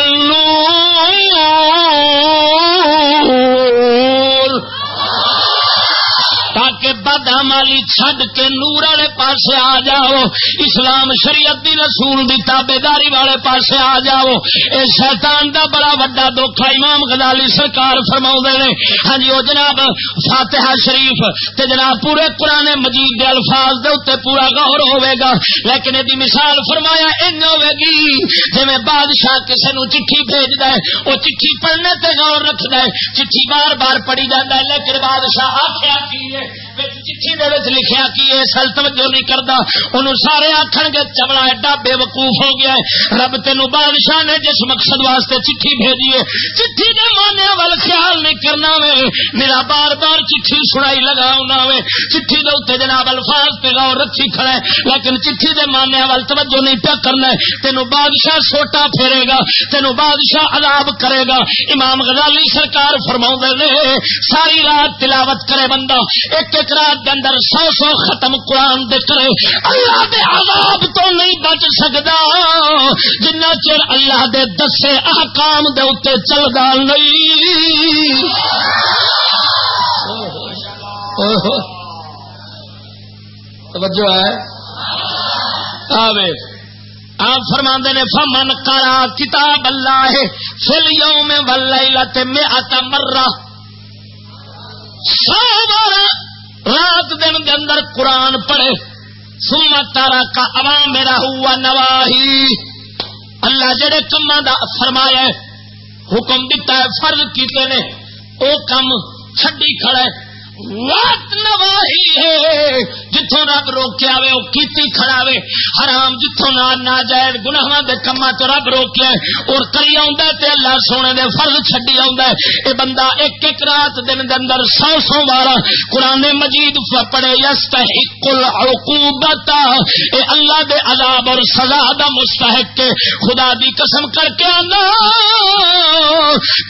تاکہ بد عملی چھڈ کے نور والے پاسے آ جاؤ۔ اسلام شریعت دی رسول دی تابے داری والے پاسے آ جاؤ۔ اے شیطان دا بڑا وڈا دکھا امام غزالی سرکار فرما نے۔ ہاں جی وہ جناب فاتحہ شریف تے جناب پورے قرآن مجید دے الفاظ دے اتنے پورا غور ہوے گا۔ لیکن یہ مثال فرمایا ان ہوے گی۔ جی بادشاہ کسی نو چٹھی بھیج دے وہ چٹھی پڑھنے تے غور رکھ دے چٹھی بار بار پڑھی جاتا ہے، لیکن بادشاہ آخیا کی ہے؟ چٹھی لکھیا کی ہے؟ سل توجہ نہیں کرتا انہوں سارے آخر گے چمڑا ایڈا بے وقوف ہو گیا ہے۔ رب تین بادشاہ نے جس مقصد واسطے چٹھی بھیجی ہے، چٹھی کے مانے وال خیال نہیں کرنا وے۔ میرا بار بار چٹھی سنائی لگا وے۔ چٹھی کے اتنے جناب الفاظ پہ گاؤ رکھی کھڑا ہے، لیکن چٹھی کے مانے وال توجہ نہیں پیا کرنا ہے۔ تینوں بادشاہ سوٹا پھیرے گا تینوں بادشاہ عذاب کرے گا۔ امام غزالی سرکار فرما نے، ساری رات تلاوت کرے بندہ، ایک ایک رات کے اندر سو سو ختم قرآن دے کرے اللہ دے عذاب تو نہیں بچ سکتا جنا چر اللہ دے دسے احکام دے اتنے چلتا نہیں۔ توجہ ہے۔ آوے آپ فرما نے، فمن کرا کتاب اللہ ہے فل یوم ول میں آتا مرہ سو بارہ رات دن دے اندر قرآن پڑھے سما تارا کا عوام میرا ہوا نواہی۔ اللہ جڑے کما دا فرمایا حکم دتا ہے، فرض کیتے نے، او کم چڈی کھڑے وقت نواہی ہے۔ جتوں رب روکیا وے وہ کیتی کھڑا وے حرام جتوں نہ ناجائز گناہاں دے کماں تو رب روکیا اور کری آوندا تے اللہ سونے دے فرض چھڈی آوندا اے بندہ ایک ایک رات دن دے اندر سو سو بار قران مجید پڑھے یستحق العقوبت اے اللہ دے عذاب اور سزا دا مستحق کے خدا دی قسم کر کے آندا۔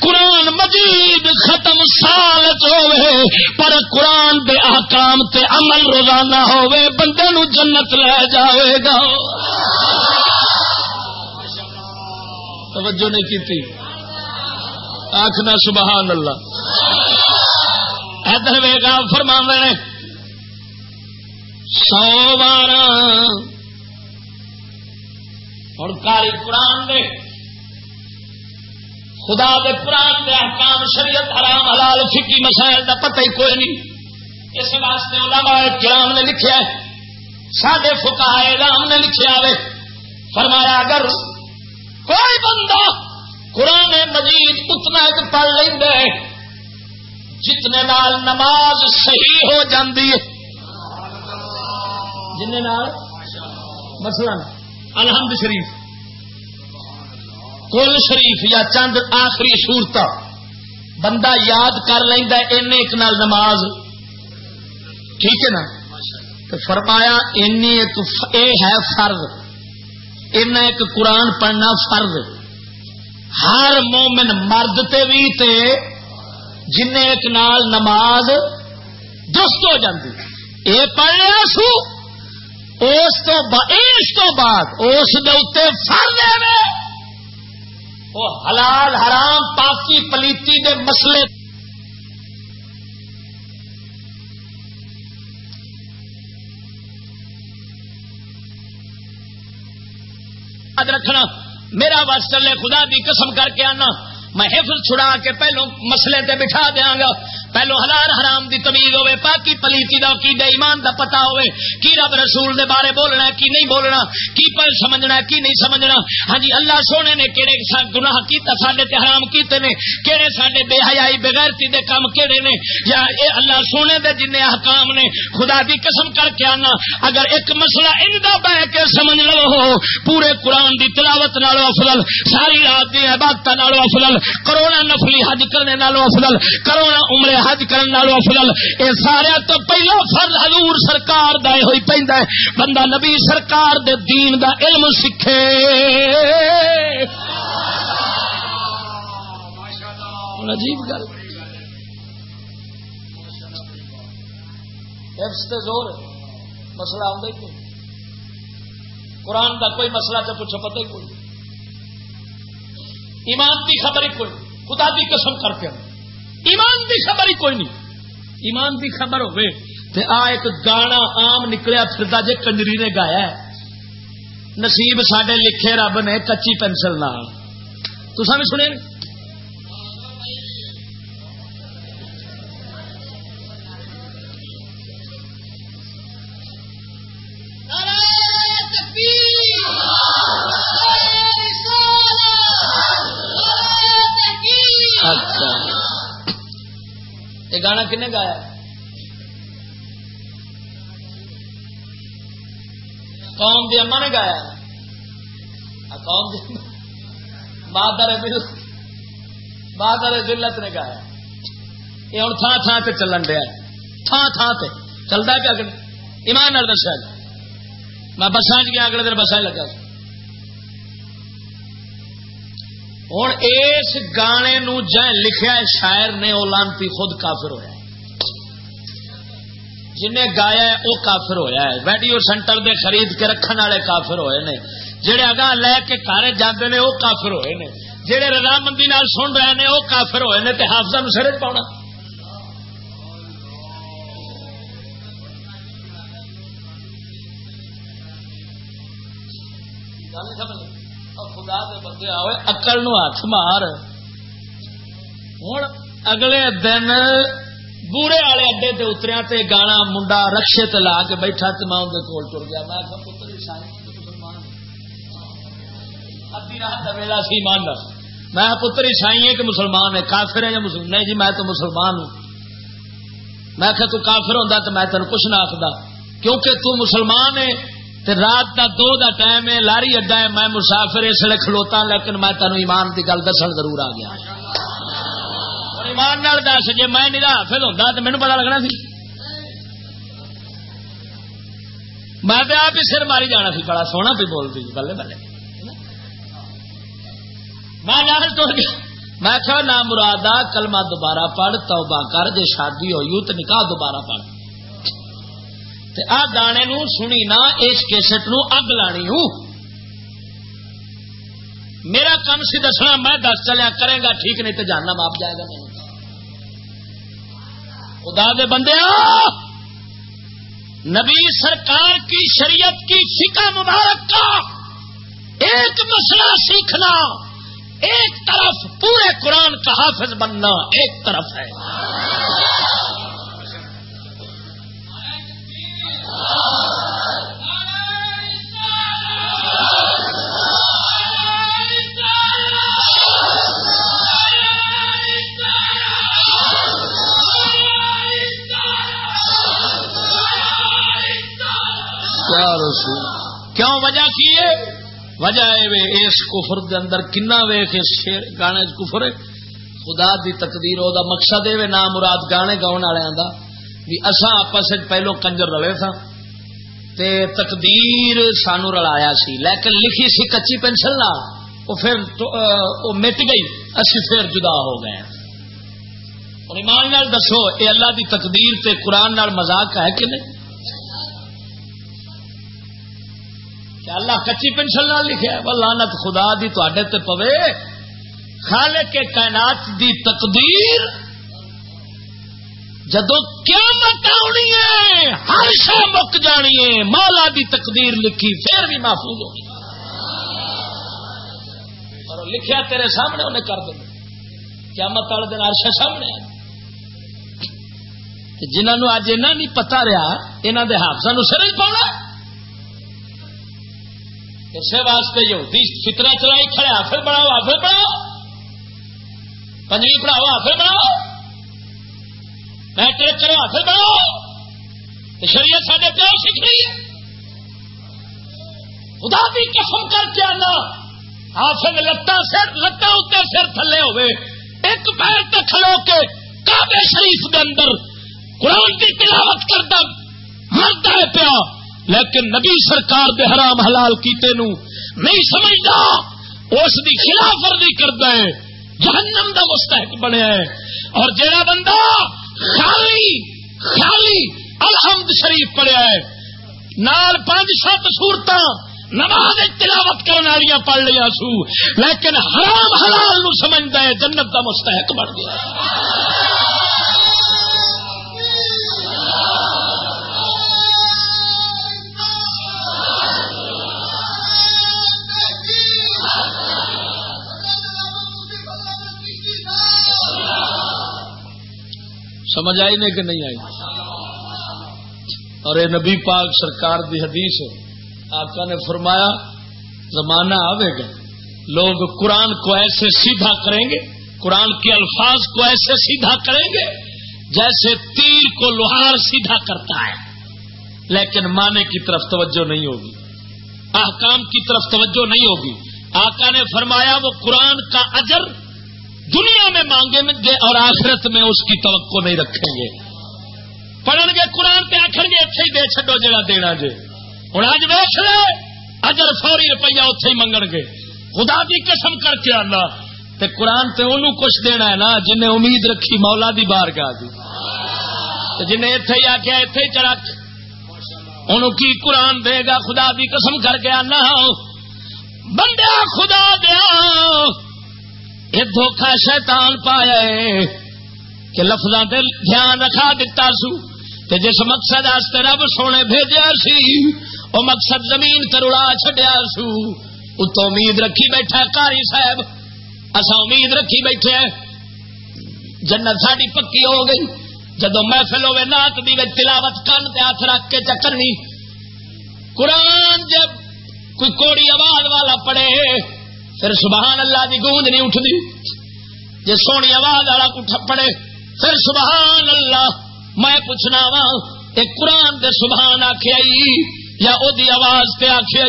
قران مجید ختم سال چ ہوے پر قرآن دے احکام تے عمل روزانہ ہوئے بندے نو جنت لے جاوے گا۔ توجہ نہیں کی آخنا سبحان اللہ۔ ادھر ویگا فرما نے، سو بارہ۔ اور کاری قرآن دے خدا دے قرآن دے احکام شریعت حرام حلال فکی مسائل دا پتہ ہی کوئی نہیں۔ اس واسطے علماء کرام نے لکھیا ہے سڈے فکا رام نے لکھیا ہے۔ فرمایا، اگر کوئی بندہ قرآن مجید اتنا ایک پڑھ لیں جتنے نال نماز صحیح ہو جاندی ہے۔ جن مثلا الحمد شریف۔ کل شریف یا چند آخری سورت بندہ یاد کر لینا ایک نال نماز۔ ٹھیک ہے نا؟ تو فرمایا ایک اے ہے فرض۔ ان ایک قرآن پڑھنا فرض۔ ہر مومن مرد تے بھی تے جن ایک نال نماز درست ہو جاتی اے پڑھیا سو اس تو بعد، اس فرض ہے۔ وہ حلال حرام پاکی پلیتی دے مسئلے۔ رکھنا، میرا بس چلے خدا دی قسم کر کے آنا۔ میں حفظ چھڑا کے پہلو مسلے تے بٹھا دیا گا۔ پہلو حلال حرام دی تمیز ہوے پاکی پلیتی دا کی دے ایمان دا پتا ہوے کی رب رسول دے بارے بولنا ہے، کی نہیں بولنا، کی پر سمجھنا ہے، کی نہیں سمجھنا۔ ہاں جی اللہ سونے نے کہڑے گناہ کیتا، ساڈے تے حرام کیتے نے کہڑے ساڈے بے حیائی بغیرتی دے کام کہڑے نے، یا اے اللہ سونے دے جن احکام نے، خدا دی قسم کر کے آنا، اگر ایک مسئلہ ان دا بہ کے سمجھ لو، پورے قرآن دی تلاوت نالو افضل، ساری رات دی عبادت نالو افضل کروڑا نفلی حج کرنے نالو افضل کروڑا عمرے حج کرنے نالو افضل۔ اے سارے تو پہلا فرض حضور سرکار دا ہوئی پیندا ہے۔ بندہ نبی سرکار دے دین دا علم سکھے عجیب گل۔ زور مسئلہ آدھا قرآن کا کوئی مسئلہ تو پوچھو پتہ ہی کوئی۔ ایمان کی خبر ہی کوئی۔ خدا کی قسم کر کے۔ ایمان کی خبر ہی کوئی نہیں۔ ایمان کی خبر ہوئے۔ تے آ ایک گانا آم نکلیا پھردا جے کنجری نے گایا ہے۔ نصیب سڈے لکھے رب نے کچی پینسل نال۔ تساں بھی سنے قوم دی اما نے گایا۔ قوم دی بہادر بہادر دلت نے گایا۔ یہ ہوں تھان تھان سے چلن دیا۔ تھان تھان سے چلتا پیا ایمان نال دسیا جی۔ میں بسان چ جی گیا، اگلے دن بسان لگا۔ ہوں اس گانے نو لکھیا شاعر نے وہ لانتی خود کافر ہوا جنہیں گایا ہے، وہ کافر ہوا ہے۔ ویڈیو سینٹر دے خرید کے رکھنے والے کافر ہوئے نے۔ جہے اگاں لے کے کارے جانے نے، وہ کافر ہوئے نے۔ جہے رضامندی سن رہے ہیں وہ کافر ہوئے نے حافظ سر پاؤنا۔ خدا دے بندے آئے اکل نو ہاتھ مار۔ ہوں اگلے دن بوڑے والے اڈے تے اتریا تے گانا منڈا رکشے تے لا کے بیٹھا تے میں اندر کول ٹر گیا۔ میں پتر جی، مسلمان رات کا ویلا سی مان میں پتر جی، عیسائی ہے کہ مسلمان ہے، کافر ہے یا مسلمان نہیں جی میں تو مسلمان ہوں۔ میں کہ تو کافر ہوں تو میں تین کچھ نہ آخدا۔ کیونکہ تو مسلمان ہے تے رات دا دو دا ٹائم ہے، لاری اڈا ہے، میں مسافر اس لیے کھلوتا لیکن میں تینوں ایمان کی گل دس ضرور آ گیا۔ ایمان نال دس جی میں نہیں حافظ ہوتا تو مینو پتا لگنا سی۔ میں تو آپ ہی سر ماری جانا سی، بڑا سونا پہ بولتی جی، بلے بلے۔ میں نال ٹر گیا میں کہا نہ کلمہ دوبارہ پڑھ، توبہ کر، جے شادی ہوئی تو نکاح دوبارہ پڑھ۔ آ گانے نو سنی نہ، اس کیسٹ نو اگ لانی ہوں۔ میرا کم سی دسنا، میں دس چلیا، کرے گا، ٹھیک، نہیں تو جاننا ماپ جائے گا۔ خدا دے بندے نبی سرکار کی شریعت کی فکا مبارک کا ایک مسئلہ سیکھنا، ایک طرف پورے قرآن کا حافظ بننا، ایک طرف ہے۔ کیوں وجہ کی ہے؟ وجہ اس کفر دے اندر کنا ویخ شیر گانے کفر خدا دی تقدیر او دا مقصد ہے نام مراد گانے گاؤن والوں دا۔ بھی اساں آپس پہلو کنجر رلے تھا تے تقدیر سانو رلایا سی۔ لیکن لکھی سی کچی پینسل نہ وہ پھر وہ مٹ گئی۔ اسی پھر جدا ہو گئے۔ ایمان نال دسو، اے اللہ دی تقدیر تے قرآن نال مزاق ہے کہ نہیں؟ اللہ کچی پینسل نہ لکھے لانت خدا دی تے پوے۔ خالے کے کائنات دی تقدیر جدو قیامت آنی ہے، ہر شہ مک جانی ہے۔ مولا دی تقدیر لکھی، پھر بھی محفوظ ہونی اور لکھیا تیرے سامنے، انہیں کر دیں قیامت والے دن ہر شہ سامنے جنہوں اج ایسا نہیں پتا رہا یہاں کے حافظ سر پاؤنا اسے واسطے یہودی فطرہ چلائی کھڑے، آفر بناؤ آفر بناؤ پنجی پڑھاؤ، آفر بناؤ میٹرک کرو، آفر بناؤ شریعت سارے پیار سیکھ رہی ہے۔ خدا بھی قسم کر کے آنا۔ آفر لتا سر لتا اتنے سر تھلے ہوئے۔ ایک پیر تک کھلو کے کعبے شریف کے اندر قرآن کی تلاوت کرتا مرتا ہے پیا لیکن نبی سرکار دے حرام حلال کیتے نو نہیں سمجھتا اس دی خلاف ورزی کرتا ہے، جہنم دا مستحق بنیا ہے۔ اور جڑا بندہ خالی خالی الحمد شریف پڑھیا ہے، نال پانچ، سات سورت نماز تلاوت کرنے والی پڑھ لیا سو، لیکن حرام حلال نو سمجھتا ہے، جنت دا مستحق بن گیا۔ سمجھ آئی نہیں کہ نہیں آئی؟ اور یہ نبی پاک سرکار دی حدیث آقا نے فرمایا، زمانہ آئے گا۔ لوگ قرآن کو ایسے سیدھا کریں گے، قرآن کے الفاظ کو ایسے سیدھا کریں گے جیسے تیر کو لوہار سیدھا کرتا ہے۔ لیکن مانے کی طرف توجہ نہیں ہوگی۔ احکام کی طرف توجہ نہیں ہوگی۔ آقا نے فرمایا، وہ قرآن کا اجر دنیا میں مانگیں گے اور آخرت میں اس کی توقع نہیں رکھیں گے۔ پڑھن گے قرآن پہ آخر گے اتنے ہی دے چڈو جگہ دینا جی ہوں اج ویس لے، اجر فوری روپیہ اتے ہی منگ گے۔ خدا کی قسم کر کے آنا تے قرآن تے انہوں کچھ دینا ہے نا، جن امید رکھی مولا دی بار گاہ دی جن اتے ہی آخیا اتے ہی چڑک انہوں کی قرآن دے گا، خدا دی قسم کر کے آنا بندہ خدا دیا۔ یہ دھوکھا شیطان پایا ہے، کہ لفظاں تے دھیان رکھا دیتا سو۔ تے جس مقصد آستے رب سونے بھیجا سی، او مقصد زمین تروڑا چھڈیا سو۔ اتو امید رکھی بیٹھا کاری صاحب۔ اسا امید رکھی بیٹھے جنت ساڈی پکی ہو گئی۔ جدو محفل ہوے نات دی تلاوت کن تے ہاتھ رکھ کے چکرنی۔ قرآن جب کوئی کوڑی آواز والا پڑے پھر سبحان اللہ دی گونج نہیں اٹھتی جی سونی آواز والا کو پڑے، پھر سبحان اللہ، میں پوچھنا وا ایک قرآن دے سبحان آخیا یا او دی آواز تے آخیا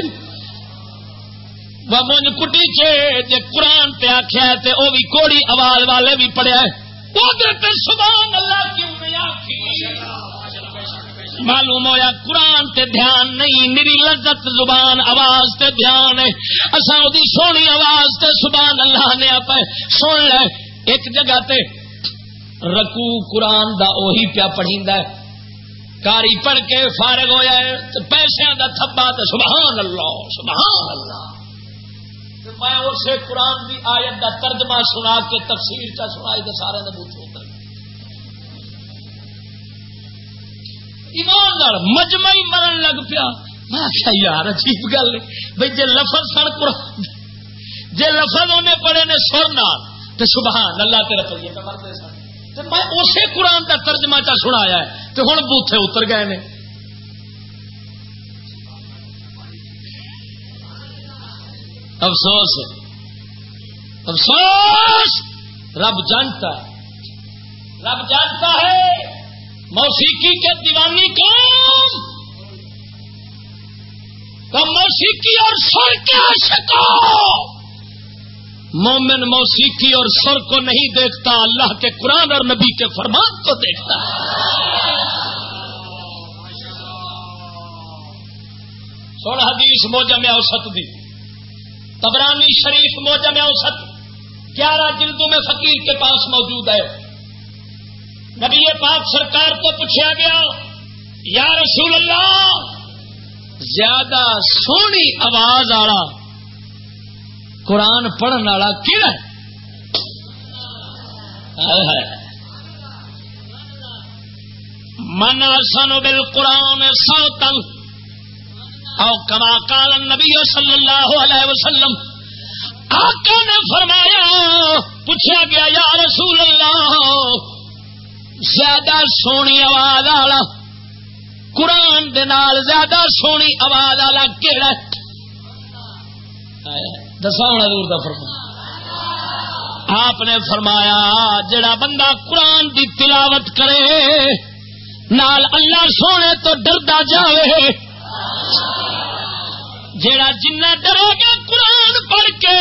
من کٹی چے، جے قرآن تے آخیا تے او بھی کوڑی آواز والے بھی پڑھیا سبحان اللہ کیوں نہیں آخی معلوم ہوا قرآن تے دھیان نہیں، میری لذت زبان، آواز تے دھیان ہے۔ اصا وہ سونی آواز تے سبحان اللہ نے آپ سن لے۔ ایک جگہ تے رکو قرآن دا اوہی پیا پڑھی کاری پڑھ کے فارغ ہوا ہے پیسے کا تھبا تو سبحان اللہ سبحان اللہ۔ میں اسے قرآن کی آیت کا ترجمہ سنا کے تفصیل کا سنائی تو سارے نے بوجھ ہوتا ایمان مجمعی مرن لگ پیا۔ میں آخیا، یار، عجیب گل بھائی جی لفظ سن قرآن جی لفظ انہیں پڑھے نے سر نال تو سبحان اللہ کے رفیے مرتے سن۔ میں اسی قرآن کا ترجمہ چا سنایا ہے تو ہوں بوتھے اتر گئے نے۔ افسوس افسوس! رب جانتا ہے۔ رب جانتا ہے۔ موسیقی کے دیوانی کون؟ تو موسیقی اور سر کے عاشقوں۔ مومن موسیقی اور سر کو نہیں دیکھتا، اللہ کے قرآن اور نبی کے فرمان کو دیکھتا۔ سوڑ حدیث موجم اوسط دی، تبرانی شریف موجم اوسط، گیارہ جلدوں میں فقیر کے پاس موجود ہے۔ نبی پاک سرکار کو پوچھا گیا، یا رسول اللہ، زیادہ سونی آواز آڑا قرآن پڑھنے والا کہڑا من سن بل قرآن سو تل او کما کال نبی صلی اللہ علیہ وسلم، آقا نے فرمایا، پوچھا گیا، یا رسول اللہ زیادہ سونی آواز والا۔ قرآن دے نال زیادہ سونی آواز والا کہڑا دسا حضور دا فرمایا آپ نے فرمایا، جڑا بندہ قرآن دی تلاوت کرے، نال اللہ سونے تو ڈردا جاوے۔ جڑا جنہ ڈرے گا قرآن پڑھ کے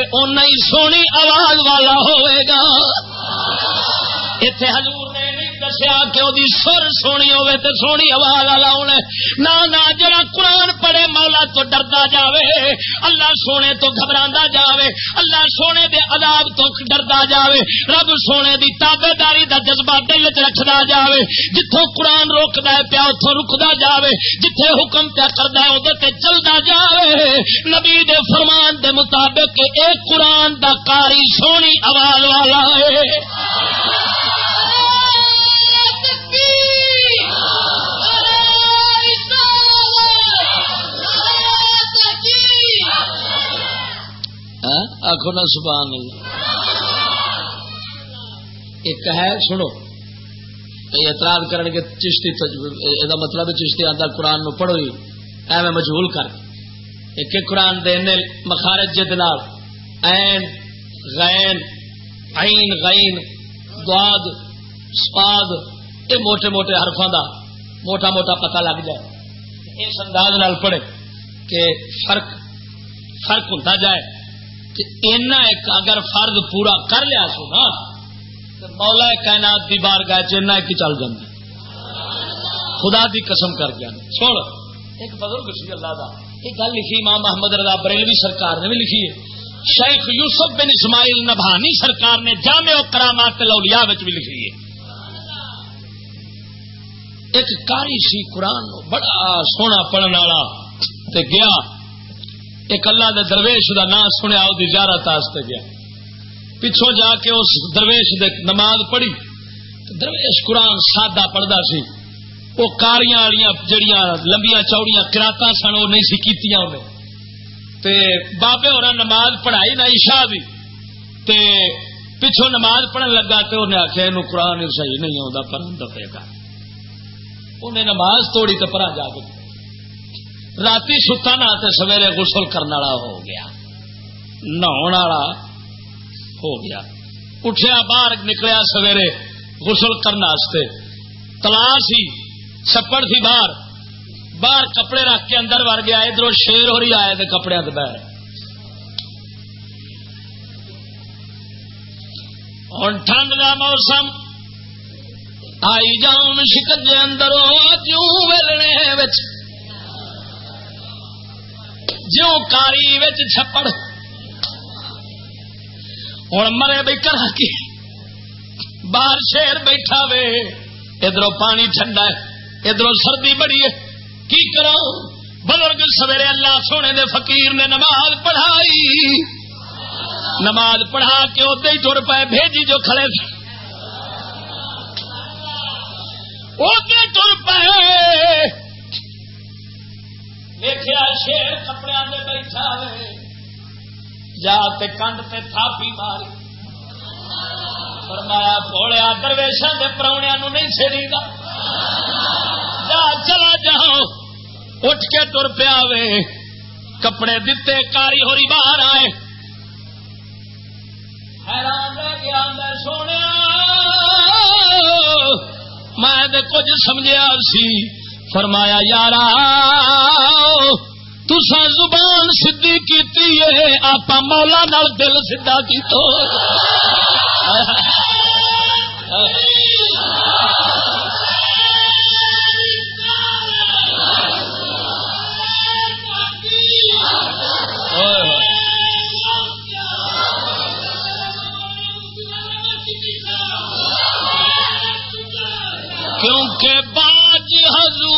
اُن سونی آواز والا ہوئے گا۔ اتے حضور نے دسیا کہ وہ سر سونی ہوے تو سونی آواز والا ہونا نہ جڑا قرآن پڑھے مولا تو ڈردا جاوے، اللہ سونے تو گھبرا جاوے، اللہ سونے دے عذاب تو ڈردا جاوے، رب سونے دی تابے داری دا جذبہ دل چ رکھدا جاوے جتوں قرآن روکدا ہے پیا اتوں رکدا جاوے، جتھے حکم پیا کردا ہے ادھر تے چلدا جاوے۔ نبی دے فرمان دے مطابق اے قرآن دا کاری سونی آواز والا ہے۔ آخو نا سبحان اللہ۔ ایک ہے، سنو۔ اعتراض کرنے کے چشتی یہ مطلب چشتی آتا قرآن نو پڑھو ہی۔ ایویں مجھول کر۔ ایک ایک قرآن دے مخارج جد این غین، عین، غین دعاد سپاد یہ موٹے موٹے حرفوں دا موٹا موٹا پتہ لگ جائے۔ اس انداز نال پڑھے کہ فرق فرق ہوتا جائے۔ اینا ایک اگر فرض پورا کر لیا سو نا، تو مولا کائنات دی بار گائے چنا ایک چل جائے خدا دی قسم کر گیا چھوڑ ایک بزرگ سی اللہ دا، ایک گل لکھی امام محمد رضا بریلوی سرکار نے بھی لکھی ہے۔ شیخ یوسف بن اسماعیل نبھانی سرکار نے جامع و کرامات لولیا بھی لکھی ہے۔ ایک کاری سی قرآن بڑا سونا پڑھنے والا گیا۔ ایک اللہ دے درویش دا نام سنیا وہ زیارت آستے گیا۔ پچھوں جا کے اس درویش دے نماز پڑھی۔ درویش قرآن سادہ پڑھتا سی۔ وہ کاریاں والیاں جڑیاں لمبیاں چوڑیاں کراتا سن، وہ نہیں سی کیتیاں انہیں۔ تے بابے اور نماز پڑھائی نہ عشاء بھی تے پچھوں نماز پڑھن لگا تے انہیں آخیا یہ قرآن صحیح نہیں آتا پر دفے گا انہیں نماز توڑی تو پرا جا کے۔ رات ستا نہ سویرے گسل کرنے والا ہو گیا نہا ہو گیا اٹھیا باہر نکلیا سویرے گسل کرنے تلا سی چھپڑ سی باہر باہر کپڑے رکھ کے اندر وڑ گیا ادھر شیر ہو رہی آئے تو کپڑے بہ ہوں ٹھنڈ کا موسم آئی جان شکجے اندر جوں ویلنے جوں کاری چھپڑ۔ ہوں مرے بھائی کرا کی؟ باہر شیر بیٹھا وے۔ ادھر پانی ٹھنڈا ہے ادھر سردی بڑی ہے۔ کی کرا بزرگ سویرے اللہ سونے دے فقیر نے نماز پڑھائی۔ نماز پڑھا کے ادے ہی تر پائے، بھیجی جو کھڑے تھے۔ ادے تر پائے۔ دیکھا شیر کپڑے میں بیٹھا جا کنڈ تے تھافی ماری۔ فرمایا پوڑیا درویشا کے پروڑیا نہیں چیری گا جا چلا جاؤ، اٹھ کے تر پیا وے کپڑے دیتے کاری ہوری باہر آئے۔ حیران رہ گیا میں سونے میں کچھ سمجھا سی۔ فرمایا یار تسا زبان سدھی کی آپ مولا نال دل سیدا کی تو. کیونکہ باج حضوری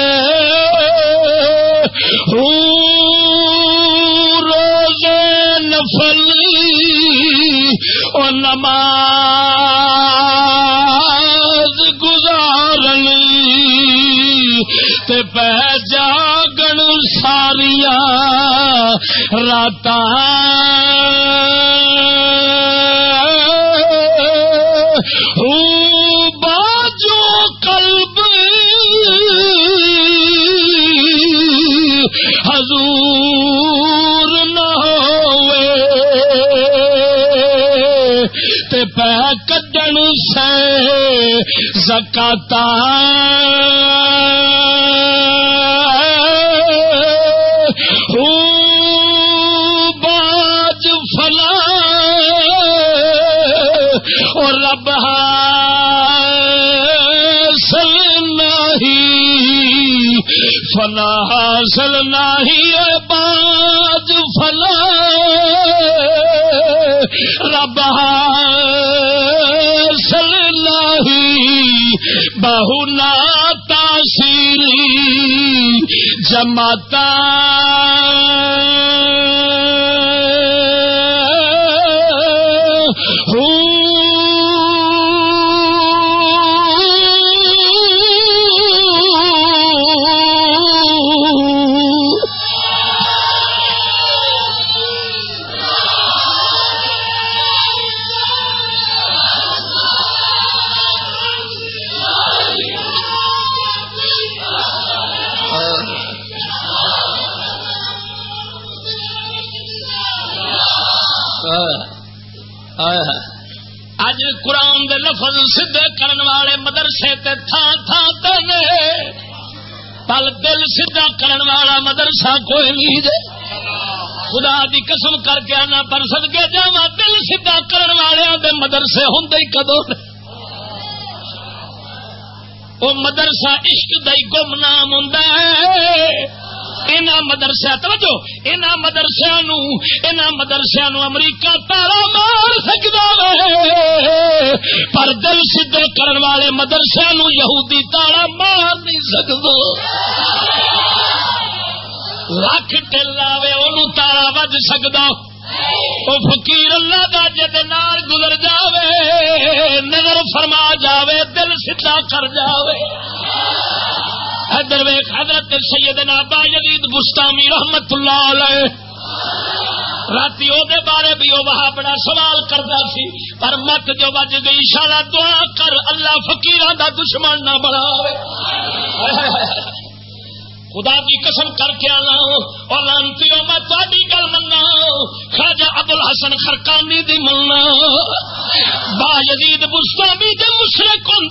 نماز گزارن تے پہ جاگن ساریا راتاں زکاتا باج فلا اور رب سل نہیں. فلا حاصل نہیں باج فلا رب بہو بہنا تاثیر جماتا والا کوئی نہیں دے۔ خدا دی قسم کر کے آنا پر سد کے جا دل سیدا کرن والے دے مدرسے ہوں کدو وہ مدرسہ عشق دئی گم نام ہوں مدرسیا توجہ ان مدرسیا ان مدرسیا امریکہ تارا مار سکتا ہے۔ پر دل سدھے کرن والے مدرسیا یہودی تارا مار نہیں سکتا لکھ ٹل آئے ان تارا وج سکتا وہ فقیر اللہ کا جد نال گزر جاوے، نظر فرما جاوے، دل سیدا کر جاوے۔ حضر ویخ حضرت سیدنا با یزید بستامی رحمت اللہ علیہ۔ رات دے بارے بھی وہ وہاں بڑا سوال کرتا سی، پر مت جو بج گئی شالا دعا کر، اللہ فکیر دا دشمن نہ بنا خدا کی قسم کر کے آنا اور لانتی میں تاری گل منا خاجا ابو الحسن خرکانی دی ملنا با یزید بستانی دے مشرق ہوں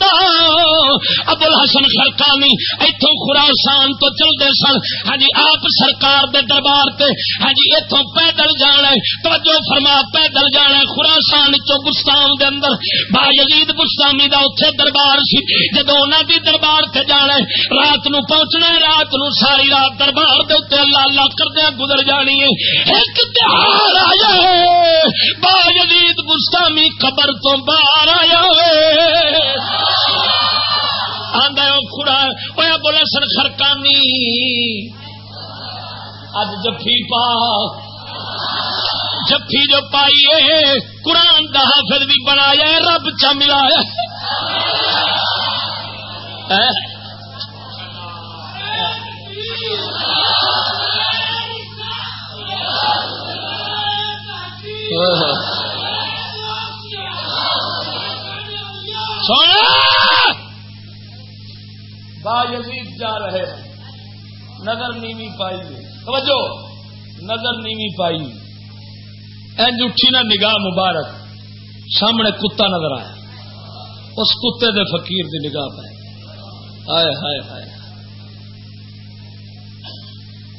ابل حسن خرکانی اتوں خراسان تو چلتے سن. ہاں جی آپ سرکار دے دربار تے ہاں جی اتوں پیدل جانا توجہ فرما، پیدل جانا خراسان چو بستان دے اندر. با یزید بستانی دا اتنے دربار سی. جدو انہوں دی دربار تے جانا رات نو پہنچنا رات نو ساری رات دربار دے اوتے اللہ اللہ کردیا گزر جانی ہے ایک تہار آیا ہے، با یزید گستامی قبر تو باہر آیا آدھا خڑا ہوا بولا سر خرکانی۔ اج جفی پا۔ جفی جو پائیے قرآن دا حافظ بھی بنایا رب چ ملایا با یزید جا رہے نظر نیوی پائی توجہ! نظر نیوی پائی اینج اٹھی نا نگاہ مبارک۔ سامنے کتا نظر آیا۔ اس کتے دے فقیر دی نگاہ پائے ہائے ہائے ہائے۔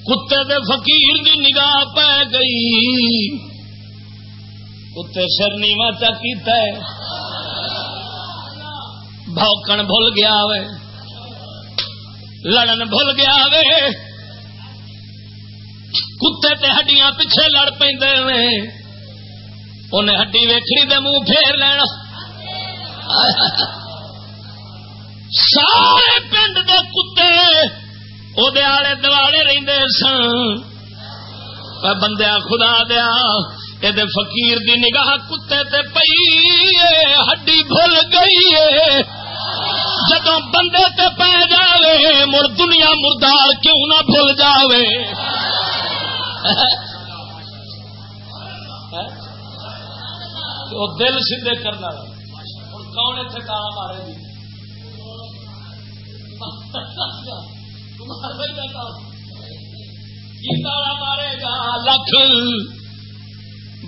کتے دے فقیر دی نگاہ پہ گئی۔ کتے سر نیوا چیتا ہے۔ بھوکن بھول گیا وے۔ لڑن بھول گیا وے۔ کتے تے ہڈیاں پیچھے لڑ پہ انہیں ہڈی ویکری دے منہ پھیر لینا۔ سارے پنڈ دے کتے وہ آلے دوالے رہتے سن۔ بندیا خدا دیا یہ فقیر دی نگاہ کتے تے پئی ہڈی بھول گئی جدو بندے تے پی جاوے، مڑ دنیا مردار کیوں نہ بھول جاوے؟ دل سیدھے کرنا اور کون اتنے کالا مارے جی؟ گی مارے گا؟ لکھ۔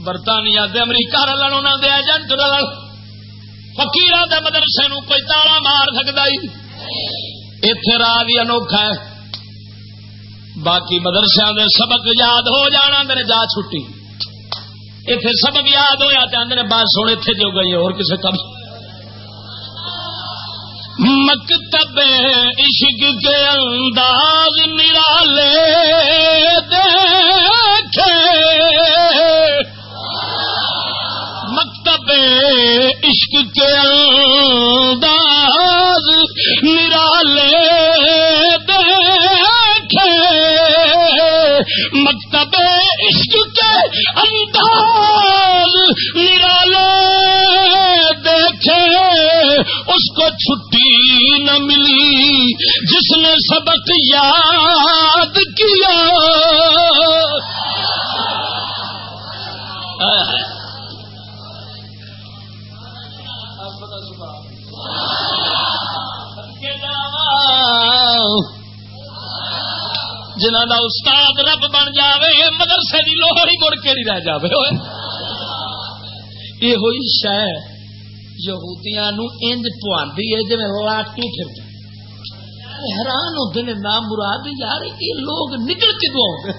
برطانیہ امریکہ رلن انہوں دے ایجنٹ رلن۔ فکیر دے مدرسے نو کوئی تالا مار سکتا اتے راہ بھی انوکھا ہے۔ باقی مدرسے دے سبق یاد ہو جانا میرے جا چھٹی۔ اتے سبق یاد ہوا چاہتے ہیں بات سونے اتنے جو گئی اور کسی کم۔ مکتب عشق کے انداز نرالے دیکھے۔ مکتب عشق کے انداز نرالے دیکھے۔ مکتب عشق کے انداز نرالے دیکھے۔ اس کو چھٹی نہ ملی جس نے سبق یاد کیا۔ جنہ دا استاد رب بن جاوے مدرسے کی لوہڑی مڑ کے نہیں رہ جائے یہ ہوئی شہ یہودیاں نو انج پواندی ہے جی لاٹو پھر حیران ہوتے ہیں نام مراد یار، یہ لوگ نکل کدو آؤ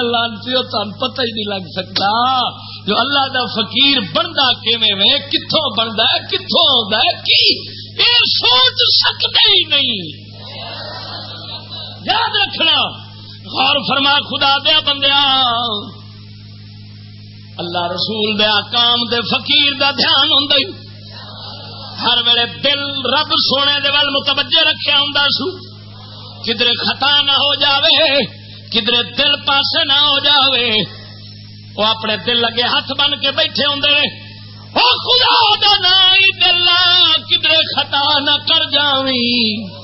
لانتی تم پتہ ہی نہیں لگ سکتا۔ جو اللہ دا فقیر بنتا کیویں کتوں بنتا کتوں آتا ہے، کی؟ سوچ سکتے ہی نہیں۔ یاد رکھنا۔ غور فرما، خدا دیا بندیا اللہ رسول دے آکام دے فقیر دا دھیان ہوں ہر ویلے دل رب سونے دے وال متوجہ رکھا ہوں سو۔ کدھر خطا نہ ہو جاوے کدھر دل پاسے نہ ہو جاوے۔ وہ اپنے دل لگے ہاتھ بن کے بیٹھے ہوں خدا دا نائی دل کدھر خطا نہ کر جاوی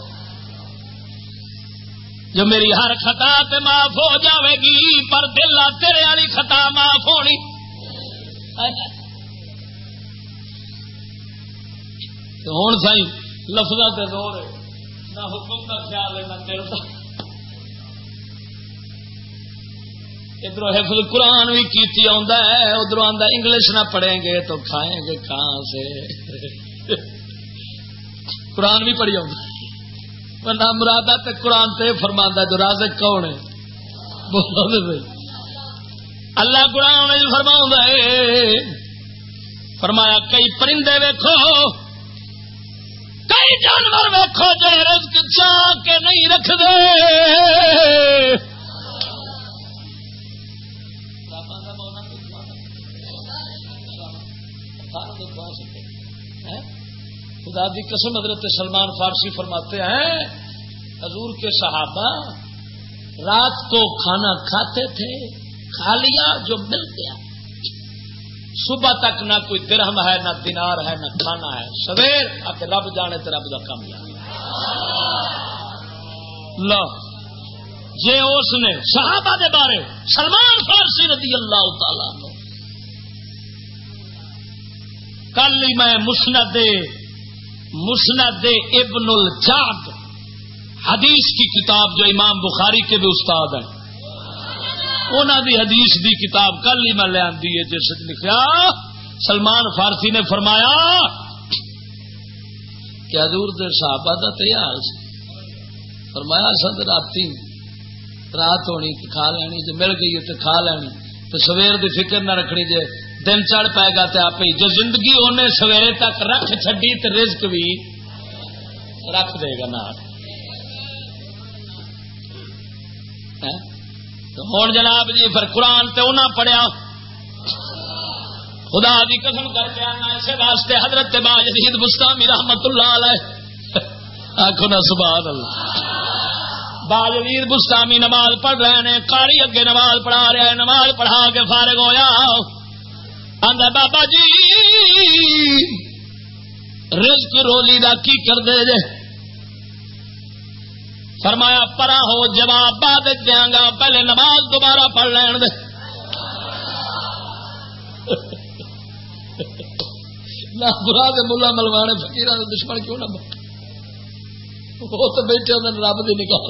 جو میری ہر خطا تے معاف ہو جاوے گی، پر دل تیرے والی خطا معاف ہونی۔ ہوں سی لفظ زور ہے۔ نہ حکم کا خیال ہے، نہ دل کا ادھر حفظ قرآن بھی کیتی ہے ادھر آدھا انگلش نہ پڑھیں گے تو کھائیں گے کہاں سے۔ قرآن بھی پڑھی آؤں نہ مراد تے قرآن تے فرما جو رازق کون ہے؟ اللہ قرآن فرما فرمایا، کئی پرندے ویکھو، کئی جانور ویکو جی رزق چاہ کے نہیں رکھ دے خدا دی قسم حضرت سلمان فارسی فرماتے ہیں، حضور کے صحابہ رات کو کھانا کھاتے تھے، کھا لیا جو مل گیا۔ صبح تک نہ کوئی درہم ہے، نہ دینار ہے، نہ کھانا ہے۔ سویر آ کے رب جانے تو رب کا کام لو، جے اس نے صحابہ دے بارے سلمان فارسی رضی اللہ تعالی کل ہی میں مسند مسند ابن الجاد حدیث کی کتاب جو امام بخاری کے بھی استاد ہیں۔ انہوں دی حدیث دی کتاب کل ہی میں لے آدھی ہے، جس لکھا سلمان فارسی نے فرمایا کہ حضور دے صحابہ دا تیار فرمایا سد رات رات ہونی کھا لینی جو مل گئی تو کھا لینی۔ تو سویر دی فکر نہ رکھنی جے دن چڑھ پائے گا تو آپ ہی۔ جو زندگی انہیں سویرے تک رکھ چڈی تو رزق بھی رکھ دے گا نہ ہاں؟ ہوں جناب جی پھر قرآن تے انہیں پڑھیا۔ خدا دی قسم کر کے آنا اسے واسطے حضرت باجدید مستامی رحمت اللہ علیہ۔ آخو نا سبحان اللہ باجدید مستامی نماز پڑھ رہے ہیں کاری اگے نماز پڑھا رہے ہیں نماز پڑھا کے فارغ ہویا۔ آدھا بابا جی رزق روزی دا کی کر دے جے؟ فرمایا، پرا ہو، جواب بعد دیا گا، پہلے نماز دوبارہ پڑھ لین دے۔ نہ برا دے ملا ملوانے فکیر دشمن کیوں نہ وہ تو بیٹھے رب کی نکال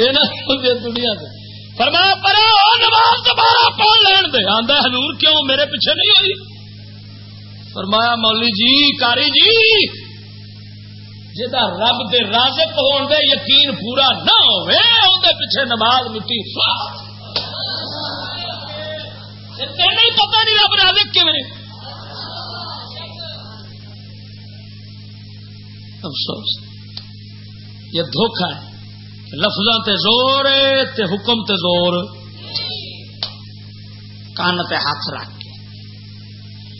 یہ نہ دنیا سے فرمایا پرا ہو نماز دوبارہ پڑھ لین دے؟ آدھا حضور، کیوں میرے پیچھے نہیں ہوئی؟ فرمایا مولی جی کاری جی جا رب دے رازق ہون دے یقین پورا نہ ہوئے اندر پیچھے نماز مٹی نہیں پتا نہیں رب رازق کیون افسوس، یہ دھوکھا ہے۔ لفظوں تے زور تے حکم تے زور۔ کان تے ہاتھ رکھ کے۔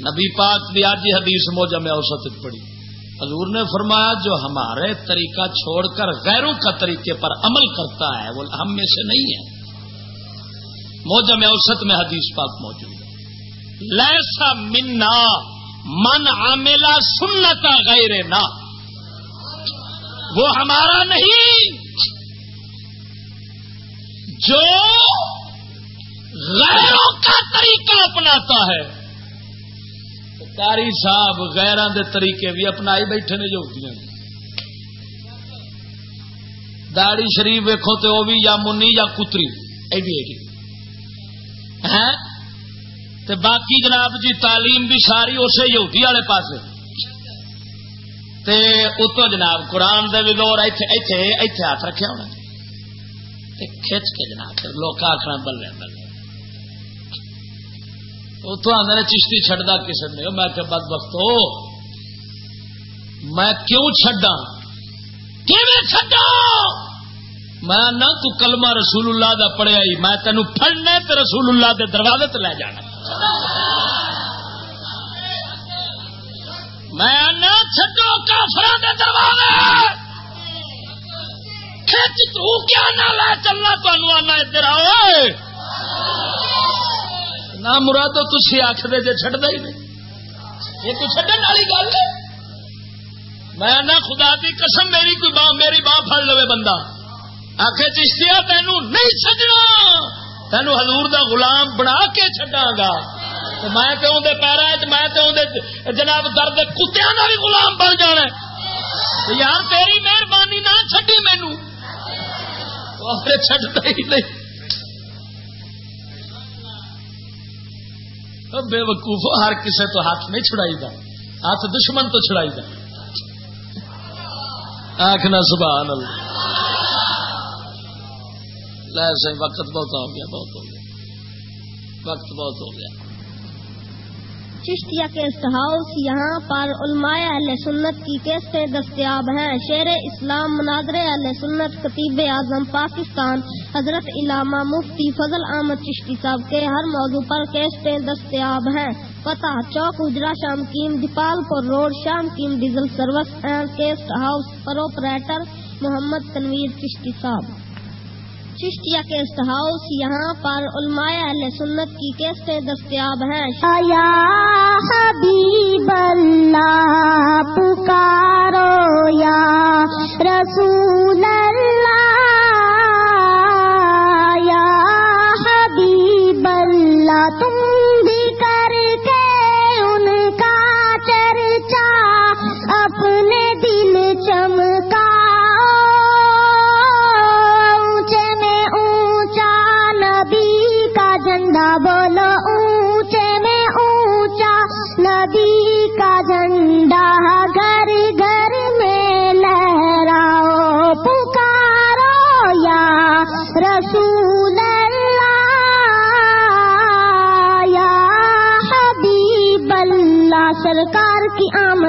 نبی پاک بھی آج حدیث موجہ میں اوسط پڑی حضور نے فرمایا، جو ہمارے طریقہ چھوڑ کر غیروں کا طریقے پر عمل کرتا ہے، وہ ہم میں سے نہیں ہے۔ موجم اوسط میں حدیث پاک موجود ہے۔ لیسا منا من عاملہ سنتا غیر نہ وہ ہمارا نہیں۔ جو غیروں کا طریقہ اپناتا ہے۔ کاری صاحب غیران دے طریقے بھی اپنا ہی بیٹھے نے جو داڑی شریف ویکو تو وہ بھی یا منی یا کتری۔ ایڈی ایڈی۔ تے باقی جناب جی تعلیم بھی ساری اسے یہودی والے پاس تے اتو جناب قرآن دے بھی دور ایتھے ایتھے ایتھے ہاتھ رکھے ہونا۔ کھچ کے جناب لوگ آخر بلے بلے اتوں آدھے چشتی چڈا کسی نے؟ میں کہ بد وقت میں کیوں چڈا چڈا میں نہ تو کلمہ رسول اللہ دا پڑھیا ہی، میں تینوں پڑنے تے رسول اللہ دے دروازے تے لے جانا۔ میں نہ چڈو کافر دے دروازے! کیا نہ لے چلنا تمہوں آنا ادھر آؤ نہ مرادو تھی آخر جی چڈ ہی نہیں۔ یہ کوئی چڈن والی گل ہے؟ میں نہ خدا کی قسم، میری کوئی باں میری باں پڑ لو بندہ۔ آخ چشتیا تینوں نہیں چڈنا تینوں ہزور دا غلام بنا کے چڈا گا۔ میں تو اندر پیرا میں تو اندر جناب درد کتیا کا بھی غلام بن جانا یار، تیری مہربانی نہ چڈی مینو چڈتا ہی نہیں۔ بے وقوف ہر کسی تو ہاتھ نہیں چھڑائی دا ہاتھ دشمن تو چھڑائی دا آخنا سبحان اللہ۔ لے سی وقت بہت ہو گیا، بہت ہو گیا۔ وقت بہت ہو گیا۔ چشتیا کیسٹ ہاؤس یہاں پر علماء اہل سنت کی کیسٹیں دستیاب ہیں؟ شیر اسلام مناظر اہل سنت قطیب اعظم پاکستان، حضرت علامہ مفتی فضل احمد چشتی صاحب کے ہر موضوع پر کیسٹیں دستیاب ہیں؟ پتہ، چوک، اجرا، شام کیم دیپال پور روڈ، شام came diesel service and cassette house proprietor Muhammad Tanveer Chishti صاحب۔ چشتیہ کیسٹ ہاؤس یہاں پر علماء اہل سنت کی کیسٹیں دستیاب ہیں۔ آیا حبیب اللہ، پکارو یا رسول اللہ۔ یا حبیب اللہ، تم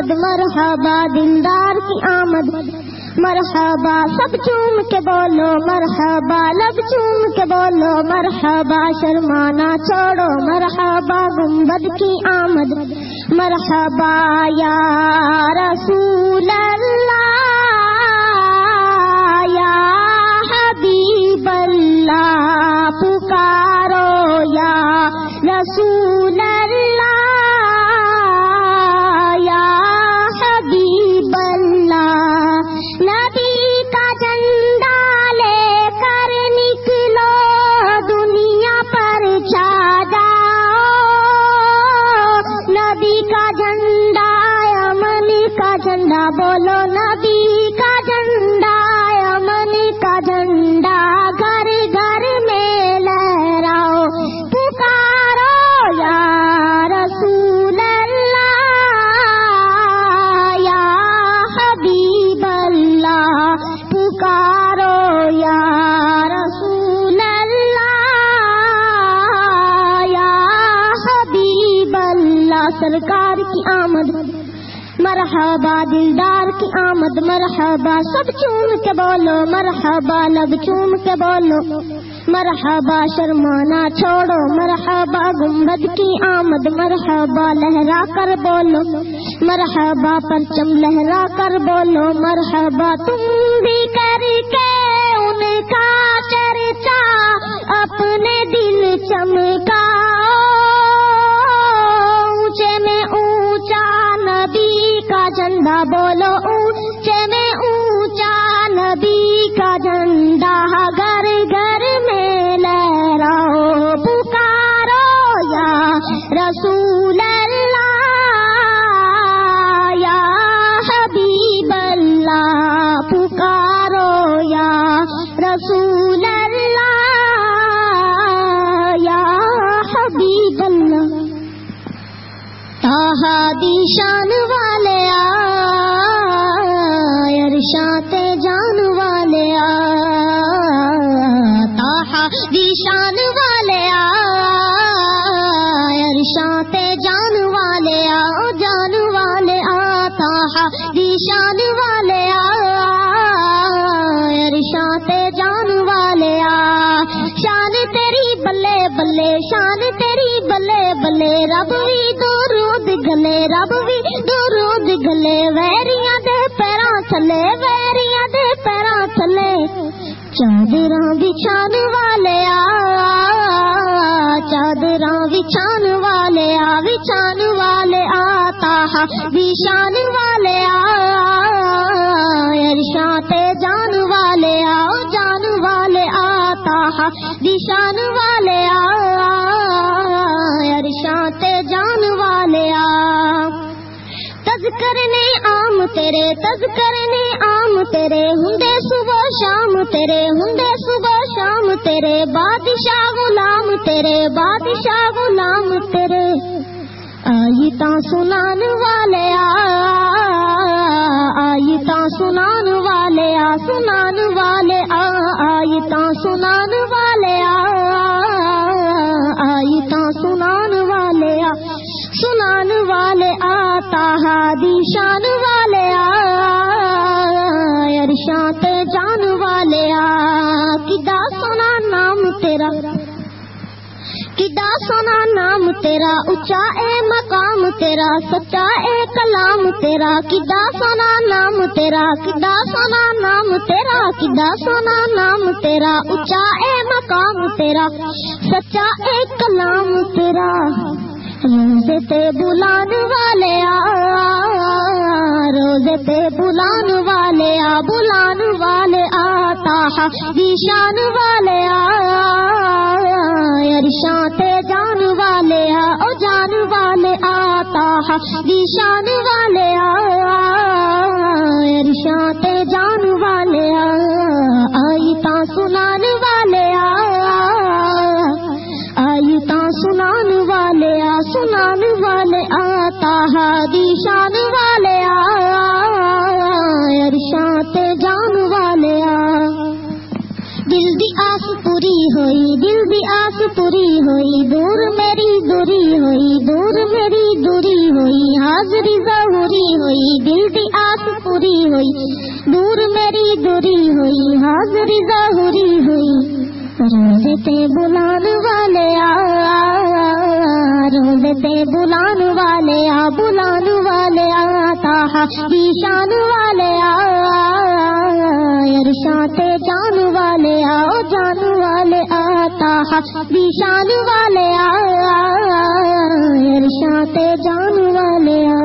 آمد، مرحبا دلدار کی آمد. مرحبا، سب چوم کے بولو، مرحبا، لب چوم کے بولو، مرحبا، شرمانا چھوڑو، مرحبا، گنبد کی آمد. مرحبا، یا رسول اللہ، یا حبیب اللہ، پکارو، یا رسول اللہ سرکار کی آمد، مرحبا دلدار کی آمد، مرحبا سب چوم کے بولو، مرحبا لب چوم کے بولو، مرحبا شرمانا چھوڑو، مرحبا گنبد کی آمد، مرحبا لہرا کر بولو، مرحبا پرچم لہرا کر بولو، مرحبا تم بھی کر کے ان کا چرچا، اپنے دل چمکا بولو اونچے میں اونچا نبی کا جھنڈا گھر گھر میں لہراؤ، پکارو یا رسول اللہ، یا حبیب اللہ، پکارو یا رسول اللہ، یا حبیب اللہ۔ دی شان والے جان والے تاہا دی شان والے ارشاتے جان والے جان والے تاہا دی شان والے ارشاتے جان والے آ۔ شان تیری بلے بلے، شان تیری بلے بلے، رب بھی درود گلے، رب بھی درود گلے، ویریاں دے پیراں تھلے۔ چادر بچھان والے چادر بچھان والے آ، بچھان والے آتا بشان والے آرشاں جان والے آؤ جان والے آتا بشان والے آرشاں جان والے آ۔ کرنے آم تیرے تز کرنے آم تیرے ہندے صبح شام، تیرے ہندے صبح شام، تیرے بادشاہ غلام، تیرے بادشاہ غلام، تیرے آئی تا سنان والے آئی تا سنان والے آ، سنان والے آئی تا سنان والے آئی تا سنان والے آ، سنان والے آتا ہادی شان سونا نام تیرا اچا اے مقام تیرا، سچا اے کلام تیرا کدا سونا نام تیرا کدا سونا نام تیرا کدا سونا نام تیرا اچا اے مقام تیرا، سچا اے کلام تیرا۔ تے بلان والے آ روزے تے بلان والے آ، بلان والے آتا دیشان والے آرشاں تے جان والے آ، او جان والے آتا دیشان والے آرشاں تے جان والے آئی تا سنان والے آئی تا سنان والے آ، سنان والے آتا ہادی شان والے آرشاں جان والے دل دی آس پوری ہوئی، دل دی آس پوری ہوئی، دور میری دوری ہوئی، دور میری دوری ہوئی، حاضری ضروری ہوئی، دل دی آس پوری ہوئی، دور میری دوری ہوئی، حاضری ضروری ہوئی. روزتے بلان والے روزتے بلان والے آ، بلان والے آتا شان والے آرشاں جان والے آؤ جان والے آتا شان والے آرشاں جان والے آ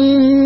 من